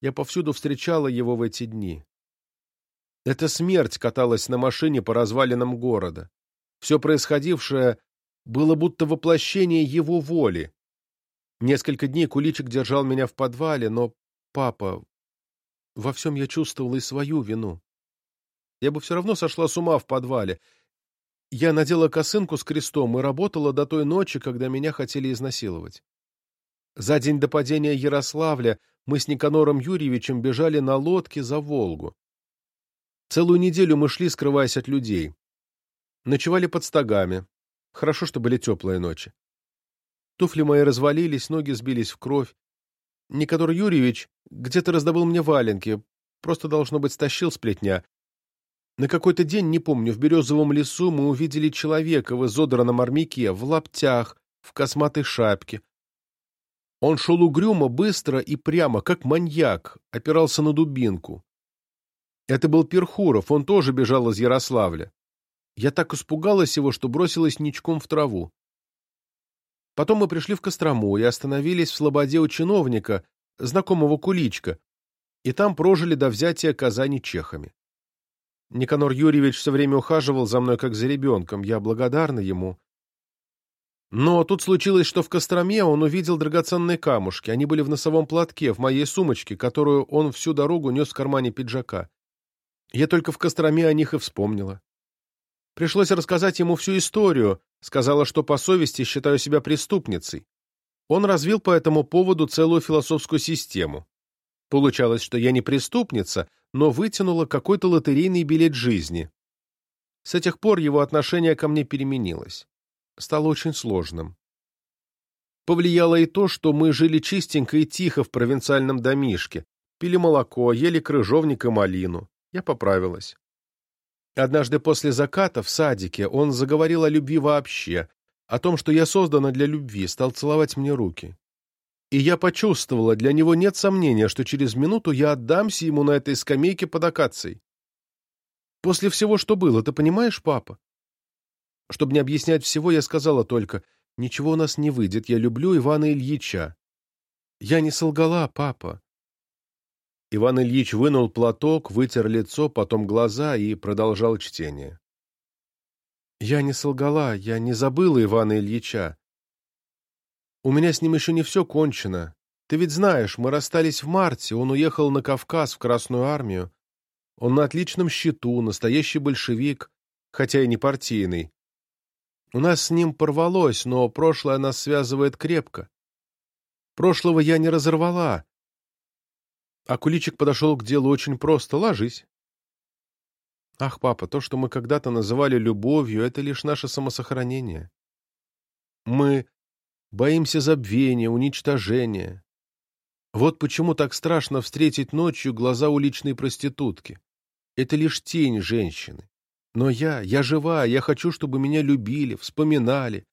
Я повсюду встречала его в эти дни. Эта смерть каталась на машине по развалинам города. Все происходившее было будто воплощение его воли. Несколько дней Куличик держал меня в подвале, но, папа, во всем я чувствовала и свою вину. Я бы все равно сошла с ума в подвале. Я надела косынку с крестом и работала до той ночи, когда меня хотели изнасиловать. За день до падения Ярославля мы с Никанором Юрьевичем бежали на лодке за Волгу. Целую неделю мы шли, скрываясь от людей. Ночевали под стогами. Хорошо, что были теплые ночи. Туфли мои развалились, ноги сбились в кровь. Никанор Юрьевич где-то раздобыл мне валенки, просто, должно быть, стащил сплетня. На какой-то день, не помню, в березовом лесу мы увидели человека в изодранном армяке, в лаптях, в косматой шапке. Он шел угрюмо, быстро и прямо, как маньяк, опирался на дубинку. Это был Перхуров, он тоже бежал из Ярославля. Я так испугалась его, что бросилась ничком в траву. Потом мы пришли в Кострому и остановились в слободе у чиновника, знакомого Куличка, и там прожили до взятия Казани чехами. Никанор Юрьевич все время ухаживал за мной, как за ребенком, я благодарна ему. Но тут случилось, что в Костроме он увидел драгоценные камушки. Они были в носовом платке, в моей сумочке, которую он всю дорогу нес в кармане пиджака. Я только в Костроме о них и вспомнила. Пришлось рассказать ему всю историю, сказала, что по совести считаю себя преступницей. Он развил по этому поводу целую философскую систему. Получалось, что я не преступница, но вытянула какой-то лотерейный билет жизни. С тех пор его отношение ко мне переменилось стало очень сложным. Повлияло и то, что мы жили чистенько и тихо в провинциальном домишке, пили молоко, ели крыжовник и малину. Я поправилась. Однажды после заката в садике он заговорил о любви вообще, о том, что я создана для любви, стал целовать мне руки. И я почувствовала, для него нет сомнения, что через минуту я отдамся ему на этой скамейке под акацией. После всего, что было, ты понимаешь, папа? Чтобы не объяснять всего, я сказала только, «Ничего у нас не выйдет, я люблю Ивана Ильича». «Я не солгала, папа». Иван Ильич вынул платок, вытер лицо, потом глаза и продолжал чтение. «Я не солгала, я не забыла Ивана Ильича. У меня с ним еще не все кончено. Ты ведь знаешь, мы расстались в марте, он уехал на Кавказ в Красную армию. Он на отличном счету, настоящий большевик, хотя и не партийный. У нас с ним порвалось, но прошлое нас связывает крепко. Прошлого я не разорвала. А Куличик подошел к делу очень просто. Ложись. Ах, папа, то, что мы когда-то называли любовью, это лишь наше самосохранение. Мы боимся забвения, уничтожения. Вот почему так страшно встретить ночью глаза уличной проститутки. Это лишь тень женщины. Но я, я жива, я хочу, чтобы меня любили, вспоминали.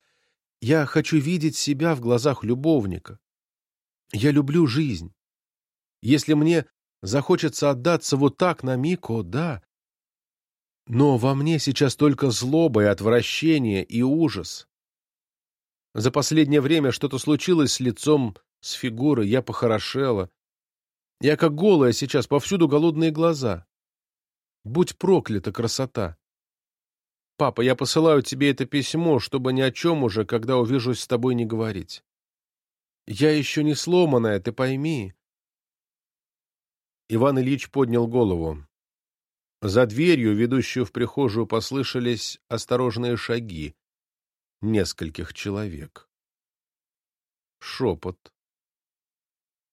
Я хочу видеть себя в глазах любовника. Я люблю жизнь. Если мне захочется отдаться вот так на миг, о да. Но во мне сейчас только злоба и отвращение и ужас. За последнее время что-то случилось с лицом, с фигурой, я похорошела. Я как голая сейчас, повсюду голодные глаза. Будь проклята красота! Папа, я посылаю тебе это письмо, чтобы ни о чем уже, когда увижусь с тобой, не говорить. Я еще не сломанная, ты пойми. Иван Ильич поднял голову. За дверью, ведущую в прихожую, послышались осторожные шаги нескольких человек. Шепот.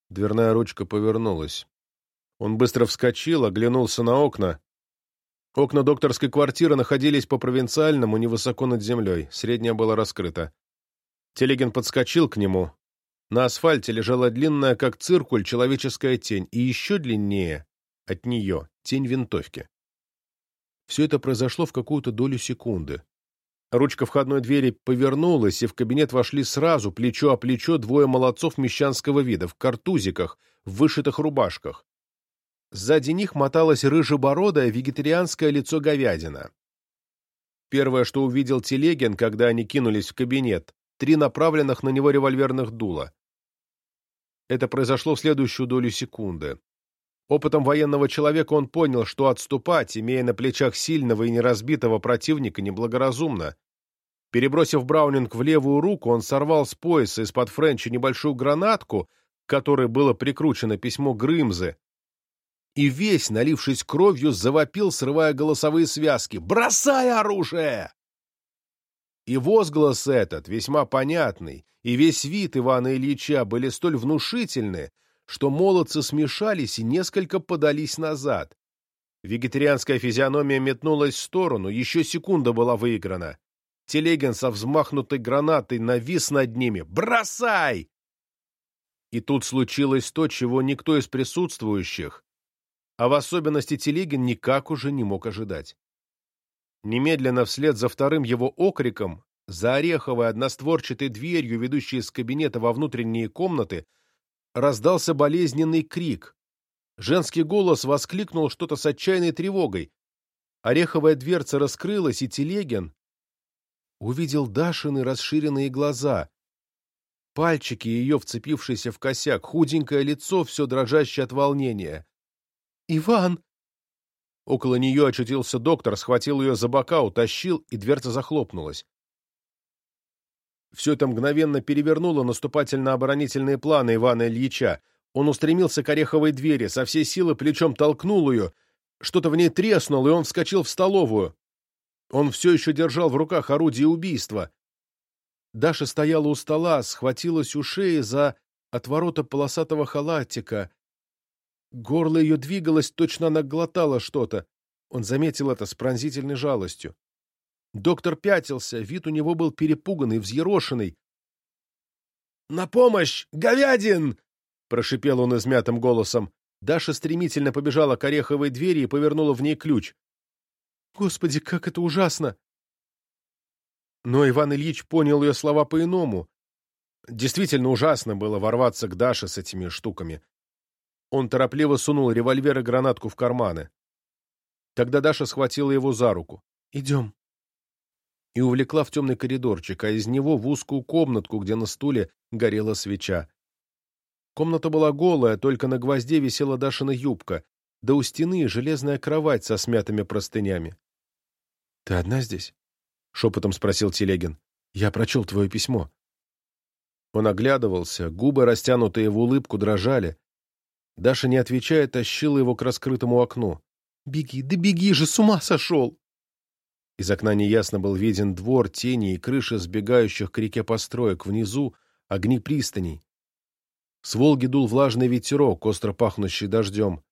Дверная ручка повернулась. Он быстро вскочил, оглянулся на окна. Окна докторской квартиры находились по провинциальному, невысоко над землей, средняя была раскрыта. Телегин подскочил к нему. На асфальте лежала длинная, как циркуль, человеческая тень, и еще длиннее, от нее, тень винтовки. Все это произошло в какую-то долю секунды. Ручка входной двери повернулась, и в кабинет вошли сразу, плечо о плечо, двое молодцов мещанского вида, в картузиках, в вышитых рубашках. Сзади них моталось рыжебородое вегетарианское лицо говядина. Первое, что увидел Телегин, когда они кинулись в кабинет, три направленных на него револьверных дула. Это произошло в следующую долю секунды. Опытом военного человека он понял, что отступать, имея на плечах сильного и неразбитого противника, неблагоразумно. Перебросив Браунинг в левую руку, он сорвал с пояса из-под Френча небольшую гранатку, к которой было прикручено письмо Грымзы, и весь, налившись кровью, завопил, срывая голосовые связки. «Бросай оружие!» И возглас этот, весьма понятный, и весь вид Ивана Ильича были столь внушительны, что молодцы смешались и несколько подались назад. Вегетарианская физиономия метнулась в сторону, еще секунда была выиграна. Телегин со взмахнутой гранатой навис над ними. «Бросай!» И тут случилось то, чего никто из присутствующих, а в особенности Телегин, никак уже не мог ожидать. Немедленно вслед за вторым его окриком, за ореховой одностворчатой дверью, ведущей из кабинета во внутренние комнаты, раздался болезненный крик. Женский голос воскликнул что-то с отчаянной тревогой. Ореховая дверца раскрылась, и Телегин увидел Дашины расширенные глаза. Пальчики ее, вцепившиеся в косяк, худенькое лицо, все дрожащее от волнения. «Иван!» Около нее очутился доктор, схватил ее за бока, утащил, и дверца захлопнулась. Все это мгновенно перевернуло наступательно-оборонительные планы Ивана Ильича. Он устремился к ореховой двери, со всей силы плечом толкнул ее, что-то в ней треснуло, и он вскочил в столовую. Он все еще держал в руках орудие убийства. Даша стояла у стола, схватилась у шеи за отворота полосатого халатика. Горло ее двигалось, точно она глотала что-то. Он заметил это с пронзительной жалостью. Доктор пятился, вид у него был перепуганный, взъерошенный. «На помощь! Говядин!» — прошипел он измятым голосом. Даша стремительно побежала к ореховой двери и повернула в ней ключ. «Господи, как это ужасно!» Но Иван Ильич понял ее слова по-иному. Действительно ужасно было ворваться к Даше с этими штуками. Он торопливо сунул револьвер и гранатку в карманы. Тогда Даша схватила его за руку. «Идем», и увлекла в темный коридорчик, а из него в узкую комнатку, где на стуле горела свеча. Комната была голая, только на гвозде висела Дашина юбка, да у стены железная кровать со смятыми простынями. — Ты одна здесь? — шепотом спросил Телегин. — Я прочел твое письмо. Он оглядывался, губы, растянутые в улыбку, дрожали. Даша, не отвечая, тащила его к раскрытому окну. — Беги, да беги же, с ума сошел! Из окна неясно был виден двор, тени и крыши сбегающих к реке построек, внизу — огни пристаней. С Волги дул влажный ветерок, остро пахнущий дождем.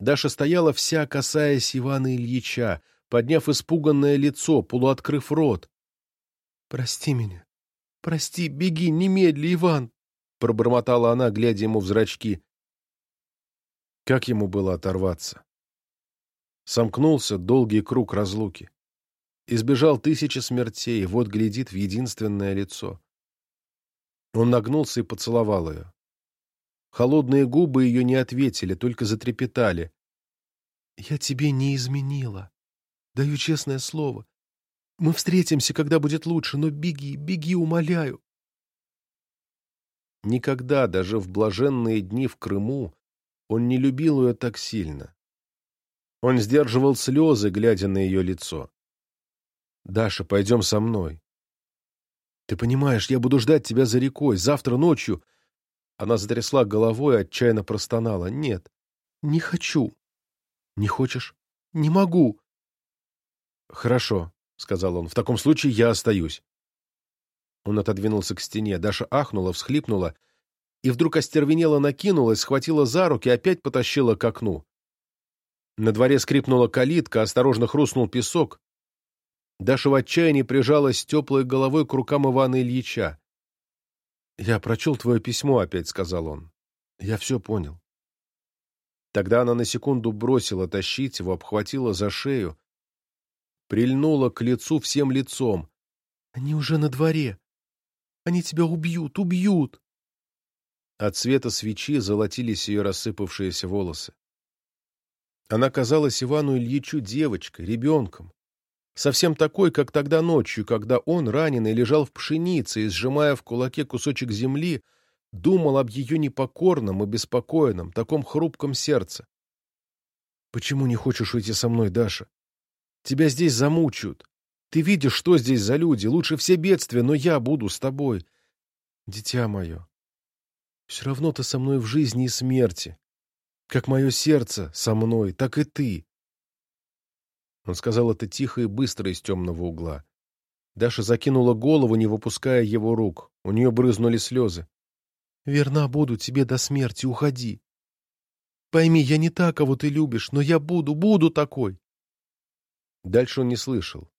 Даша стояла вся, касаясь Ивана Ильича, подняв испуганное лицо, полуоткрыв рот. — Прости меня. Прости, беги, немедли, Иван! — пробормотала она, глядя ему в зрачки. Как ему было оторваться? Сомкнулся долгий круг разлуки. Избежал тысячи смертей, вот глядит в единственное лицо. Он нагнулся и поцеловал ее. Холодные губы ее не ответили, только затрепетали. — Я тебе не изменила. Даю честное слово. Мы встретимся, когда будет лучше, но беги, беги, умоляю. Никогда, даже в блаженные дни в Крыму, он не любил ее так сильно. Он сдерживал слезы, глядя на ее лицо. Даша, пойдем со мной. Ты понимаешь, я буду ждать тебя за рекой, завтра ночью. Она затрясла головой и отчаянно простонала. Нет, не хочу. Не хочешь? Не могу. Хорошо, сказал он. В таком случае я остаюсь. Он отодвинулся к стене. Даша ахнула, всхлипнула и вдруг остервенела накинулась, схватила за руки и опять потащила к окну. На дворе скрипнула калитка, осторожно хрустнул песок. Даша в отчаянии прижалась теплой головой к рукам Ивана Ильича. «Я прочел твое письмо опять», — сказал он. «Я все понял». Тогда она на секунду бросила тащить его, обхватила за шею, прильнула к лицу всем лицом. «Они уже на дворе. Они тебя убьют, убьют!» От света свечи золотились ее рассыпавшиеся волосы. Она казалась Ивану Ильичу девочкой, ребенком, Совсем такой, как тогда ночью, когда он, раненый, лежал в пшенице и, сжимая в кулаке кусочек земли, думал об ее непокорном и беспокойном, таком хрупком сердце. «Почему не хочешь уйти со мной, Даша? Тебя здесь замучают. Ты видишь, что здесь за люди. Лучше все бедствия, но я буду с тобой. Дитя мое, все равно ты со мной в жизни и смерти. Как мое сердце со мной, так и ты. Он сказал это тихо и быстро из темного угла. Даша закинула голову, не выпуская его рук. У нее брызнули слезы. «Верна буду тебе до смерти, уходи. Пойми, я не та, кого ты любишь, но я буду, буду такой». Дальше он не слышал.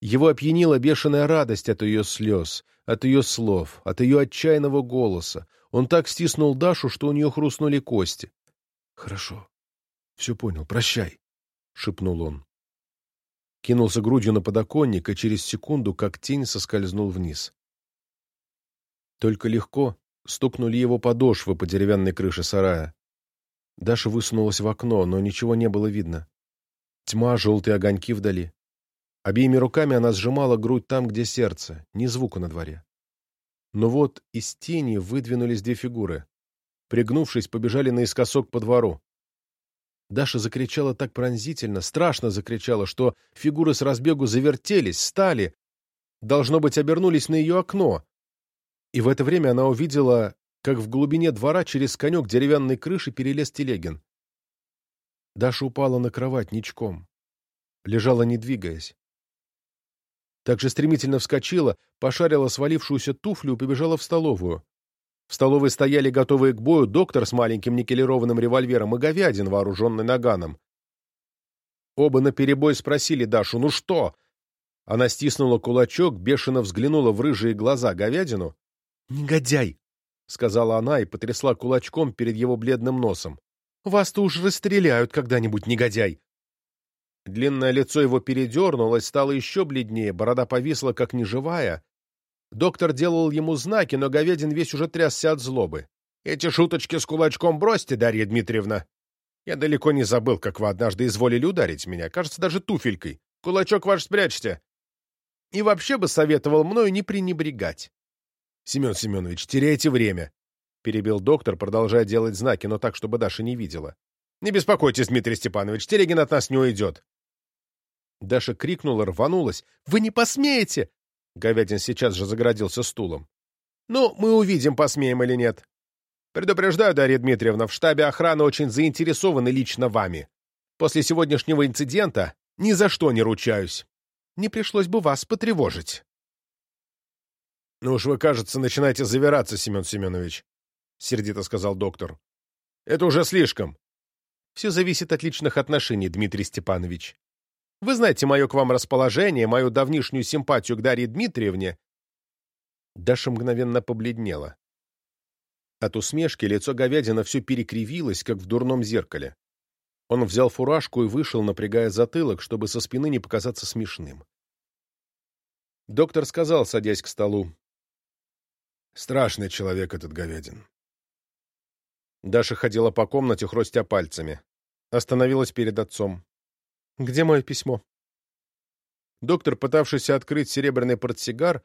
Его опьянила бешеная радость от ее слез, от ее слов, от ее отчаянного голоса. Он так стиснул Дашу, что у нее хрустнули кости. «Хорошо. Все понял. Прощай», — шепнул он. Кинулся грудью на подоконник, и через секунду, как тень, соскользнул вниз. Только легко стукнули его подошвы по деревянной крыше сарая. Даша высунулась в окно, но ничего не было видно. Тьма, желтые огоньки вдали. Обеими руками она сжимала грудь там, где сердце, ни звука на дворе. Но вот из тени выдвинулись две фигуры. Пригнувшись, побежали наискосок по двору. Даша закричала так пронзительно, страшно закричала, что фигуры с разбегу завертелись, стали, должно быть, обернулись на ее окно. И в это время она увидела, как в глубине двора через конек деревянной крыши перелез Телегин. Даша упала на кровать ничком. Лежала, не двигаясь. Так же стремительно вскочила, пошарила свалившуюся туфлю и побежала в столовую. В столовой стояли готовые к бою доктор с маленьким никелированным револьвером и говядин, вооруженный наганом. Оба наперебой спросили Дашу «Ну что?». Она стиснула кулачок, бешено взглянула в рыжие глаза говядину. «Негодяй!» — сказала она и потрясла кулачком перед его бледным носом. «Вас-то уж расстреляют когда-нибудь, негодяй!» Длинное лицо его передернулось, стало еще бледнее, борода повисла, как неживая, Доктор делал ему знаки, но Говядин весь уже трясся от злобы. «Эти шуточки с кулачком бросьте, Дарья Дмитриевна. Я далеко не забыл, как вы однажды изволили ударить меня, кажется, даже туфелькой. Кулачок ваш спрячьте. И вообще бы советовал мною не пренебрегать». «Семен Семенович, теряйте время», — перебил доктор, продолжая делать знаки, но так, чтобы Даша не видела. «Не беспокойтесь, Дмитрий Степанович, Терегин от нас не уйдет». Даша крикнула, рванулась. «Вы не посмеете! Говядин сейчас же загородился стулом. «Ну, мы увидим, посмеем или нет. Предупреждаю, Дарья Дмитриевна, в штабе охраны очень заинтересованы лично вами. После сегодняшнего инцидента ни за что не ручаюсь. Не пришлось бы вас потревожить». «Ну уж вы, кажется, начинаете завираться, Семен Семенович», — сердито сказал доктор. «Это уже слишком». «Все зависит от личных отношений, Дмитрий Степанович. Вы знаете мое к вам расположение, мою давнишнюю симпатию к Дарье Дмитриевне». Даша мгновенно побледнела. От усмешки лицо говядина все перекривилось, как в дурном зеркале. Он взял фуражку и вышел, напрягая затылок, чтобы со спины не показаться смешным. Доктор сказал, садясь к столу. «Страшный человек этот говядин». Даша ходила по комнате, хрустя пальцами. Остановилась перед отцом. Где мое письмо?» Доктор, пытавшийся открыть серебряный портсигар,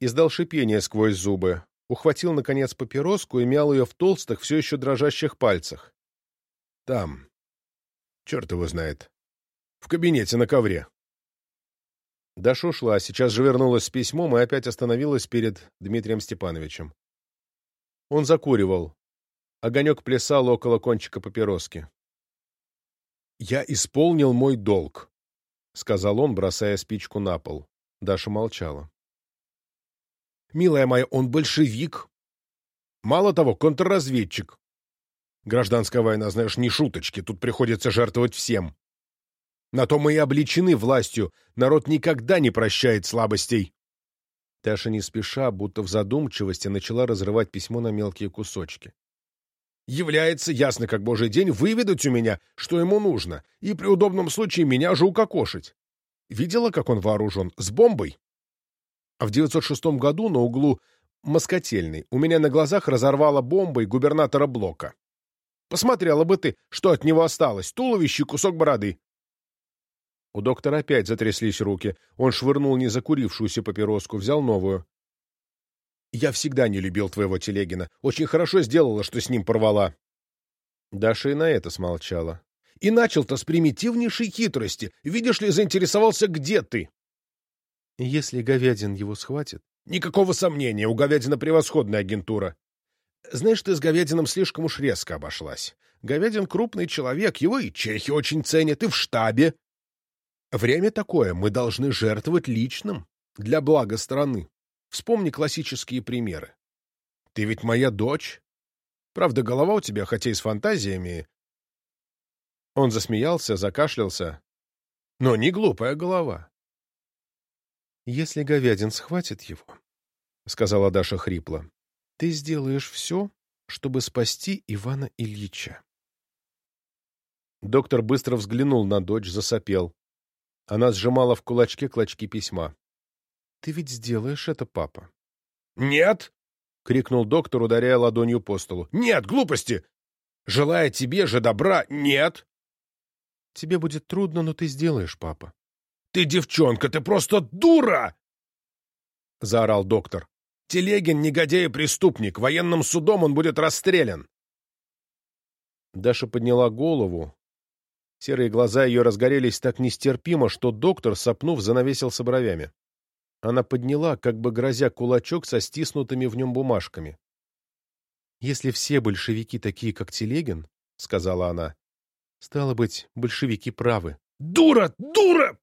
издал шипение сквозь зубы, ухватил, наконец, папироску и мял ее в толстых, все еще дрожащих пальцах. «Там. Черт его знает. В кабинете на ковре». Даша ушла, сейчас же вернулась с письмом и опять остановилась перед Дмитрием Степановичем. Он закуривал. Огонек плясал около кончика папироски. «Я исполнил мой долг», — сказал он, бросая спичку на пол. Даша молчала. «Милая моя, он большевик. Мало того, контрразведчик. Гражданская война, знаешь, не шуточки, тут приходится жертвовать всем. На то мы и обличены властью, народ никогда не прощает слабостей». Таша не спеша, будто в задумчивости, начала разрывать письмо на мелкие кусочки является, ясно как божий день, выведать у меня, что ему нужно, и при удобном случае меня же укокошить. Видела, как он вооружен? С бомбой? А в 906 году на углу Москотельной у меня на глазах разорвала бомбой губернатора Блока. Посмотрела бы ты, что от него осталось, туловище и кусок бороды. У доктора опять затряслись руки. Он швырнул незакурившуюся папироску, взял новую. Я всегда не любил твоего Телегина. Очень хорошо сделала, что с ним порвала. Даша и на это смолчала. И начал-то с примитивнейшей хитрости. Видишь ли, заинтересовался, где ты. Если говядин его схватит... Никакого сомнения, у говядина превосходная агентура. Знаешь, ты с говядином слишком уж резко обошлась. Говядин крупный человек, его и чехи очень ценят, и в штабе. Время такое, мы должны жертвовать личным для блага страны. Вспомни классические примеры. Ты ведь моя дочь. Правда, голова у тебя, хотя и с фантазиями. Он засмеялся, закашлялся. Но не глупая голова. Если говядин схватит его, — сказала Даша хрипло, — ты сделаешь все, чтобы спасти Ивана Ильича. Доктор быстро взглянул на дочь, засопел. Она сжимала в кулачке клочки письма. — Ты ведь сделаешь это, папа? — Нет! — крикнул доктор, ударяя ладонью по столу. — Нет, глупости! Желая тебе же добра, нет! — Тебе будет трудно, но ты сделаешь, папа. — Ты девчонка, ты просто дура! — заорал доктор. — Телегин — негодяй и преступник. Военным судом он будет расстрелян. Даша подняла голову, Серые глаза ее разгорелись так нестерпимо, что доктор, сопнув, занавесился бровями. Она подняла, как бы грозя кулачок со стиснутыми в нем бумажками. «Если все большевики такие, как Телегин, — сказала она, — стало быть, большевики правы». «Дура! Дура!»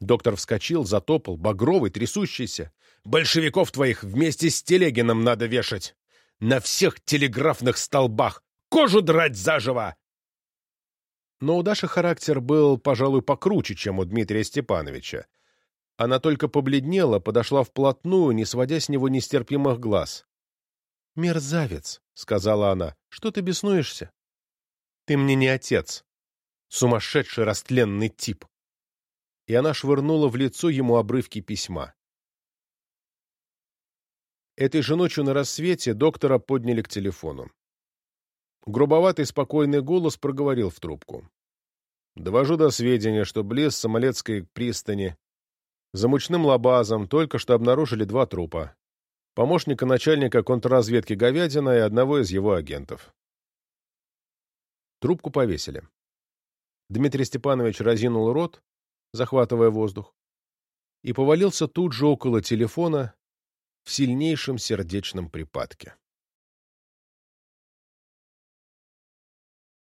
Доктор вскочил, затопал, багровый, трясущийся. «Большевиков твоих вместе с Телегином надо вешать! На всех телеграфных столбах! Кожу драть заживо! Но у Даши характер был, пожалуй, покруче, чем у Дмитрия Степановича. Она только побледнела, подошла вплотную, не сводя с него нестерпимых глаз. «Мерзавец», — сказала она, — «что ты беснуешься? Ты мне не отец. Сумасшедший растленный тип». И она швырнула в лицо ему обрывки письма. Этой же ночью на рассвете доктора подняли к телефону. Грубоватый спокойный голос проговорил в трубку. «Довожу до сведения, что близ Самолетской пристани за мучным лабазом только что обнаружили два трупа. Помощника начальника контрразведки Говядина и одного из его агентов. Трубку повесили. Дмитрий Степанович разинул рот, захватывая воздух, и повалился тут же около телефона в сильнейшем сердечном припадке.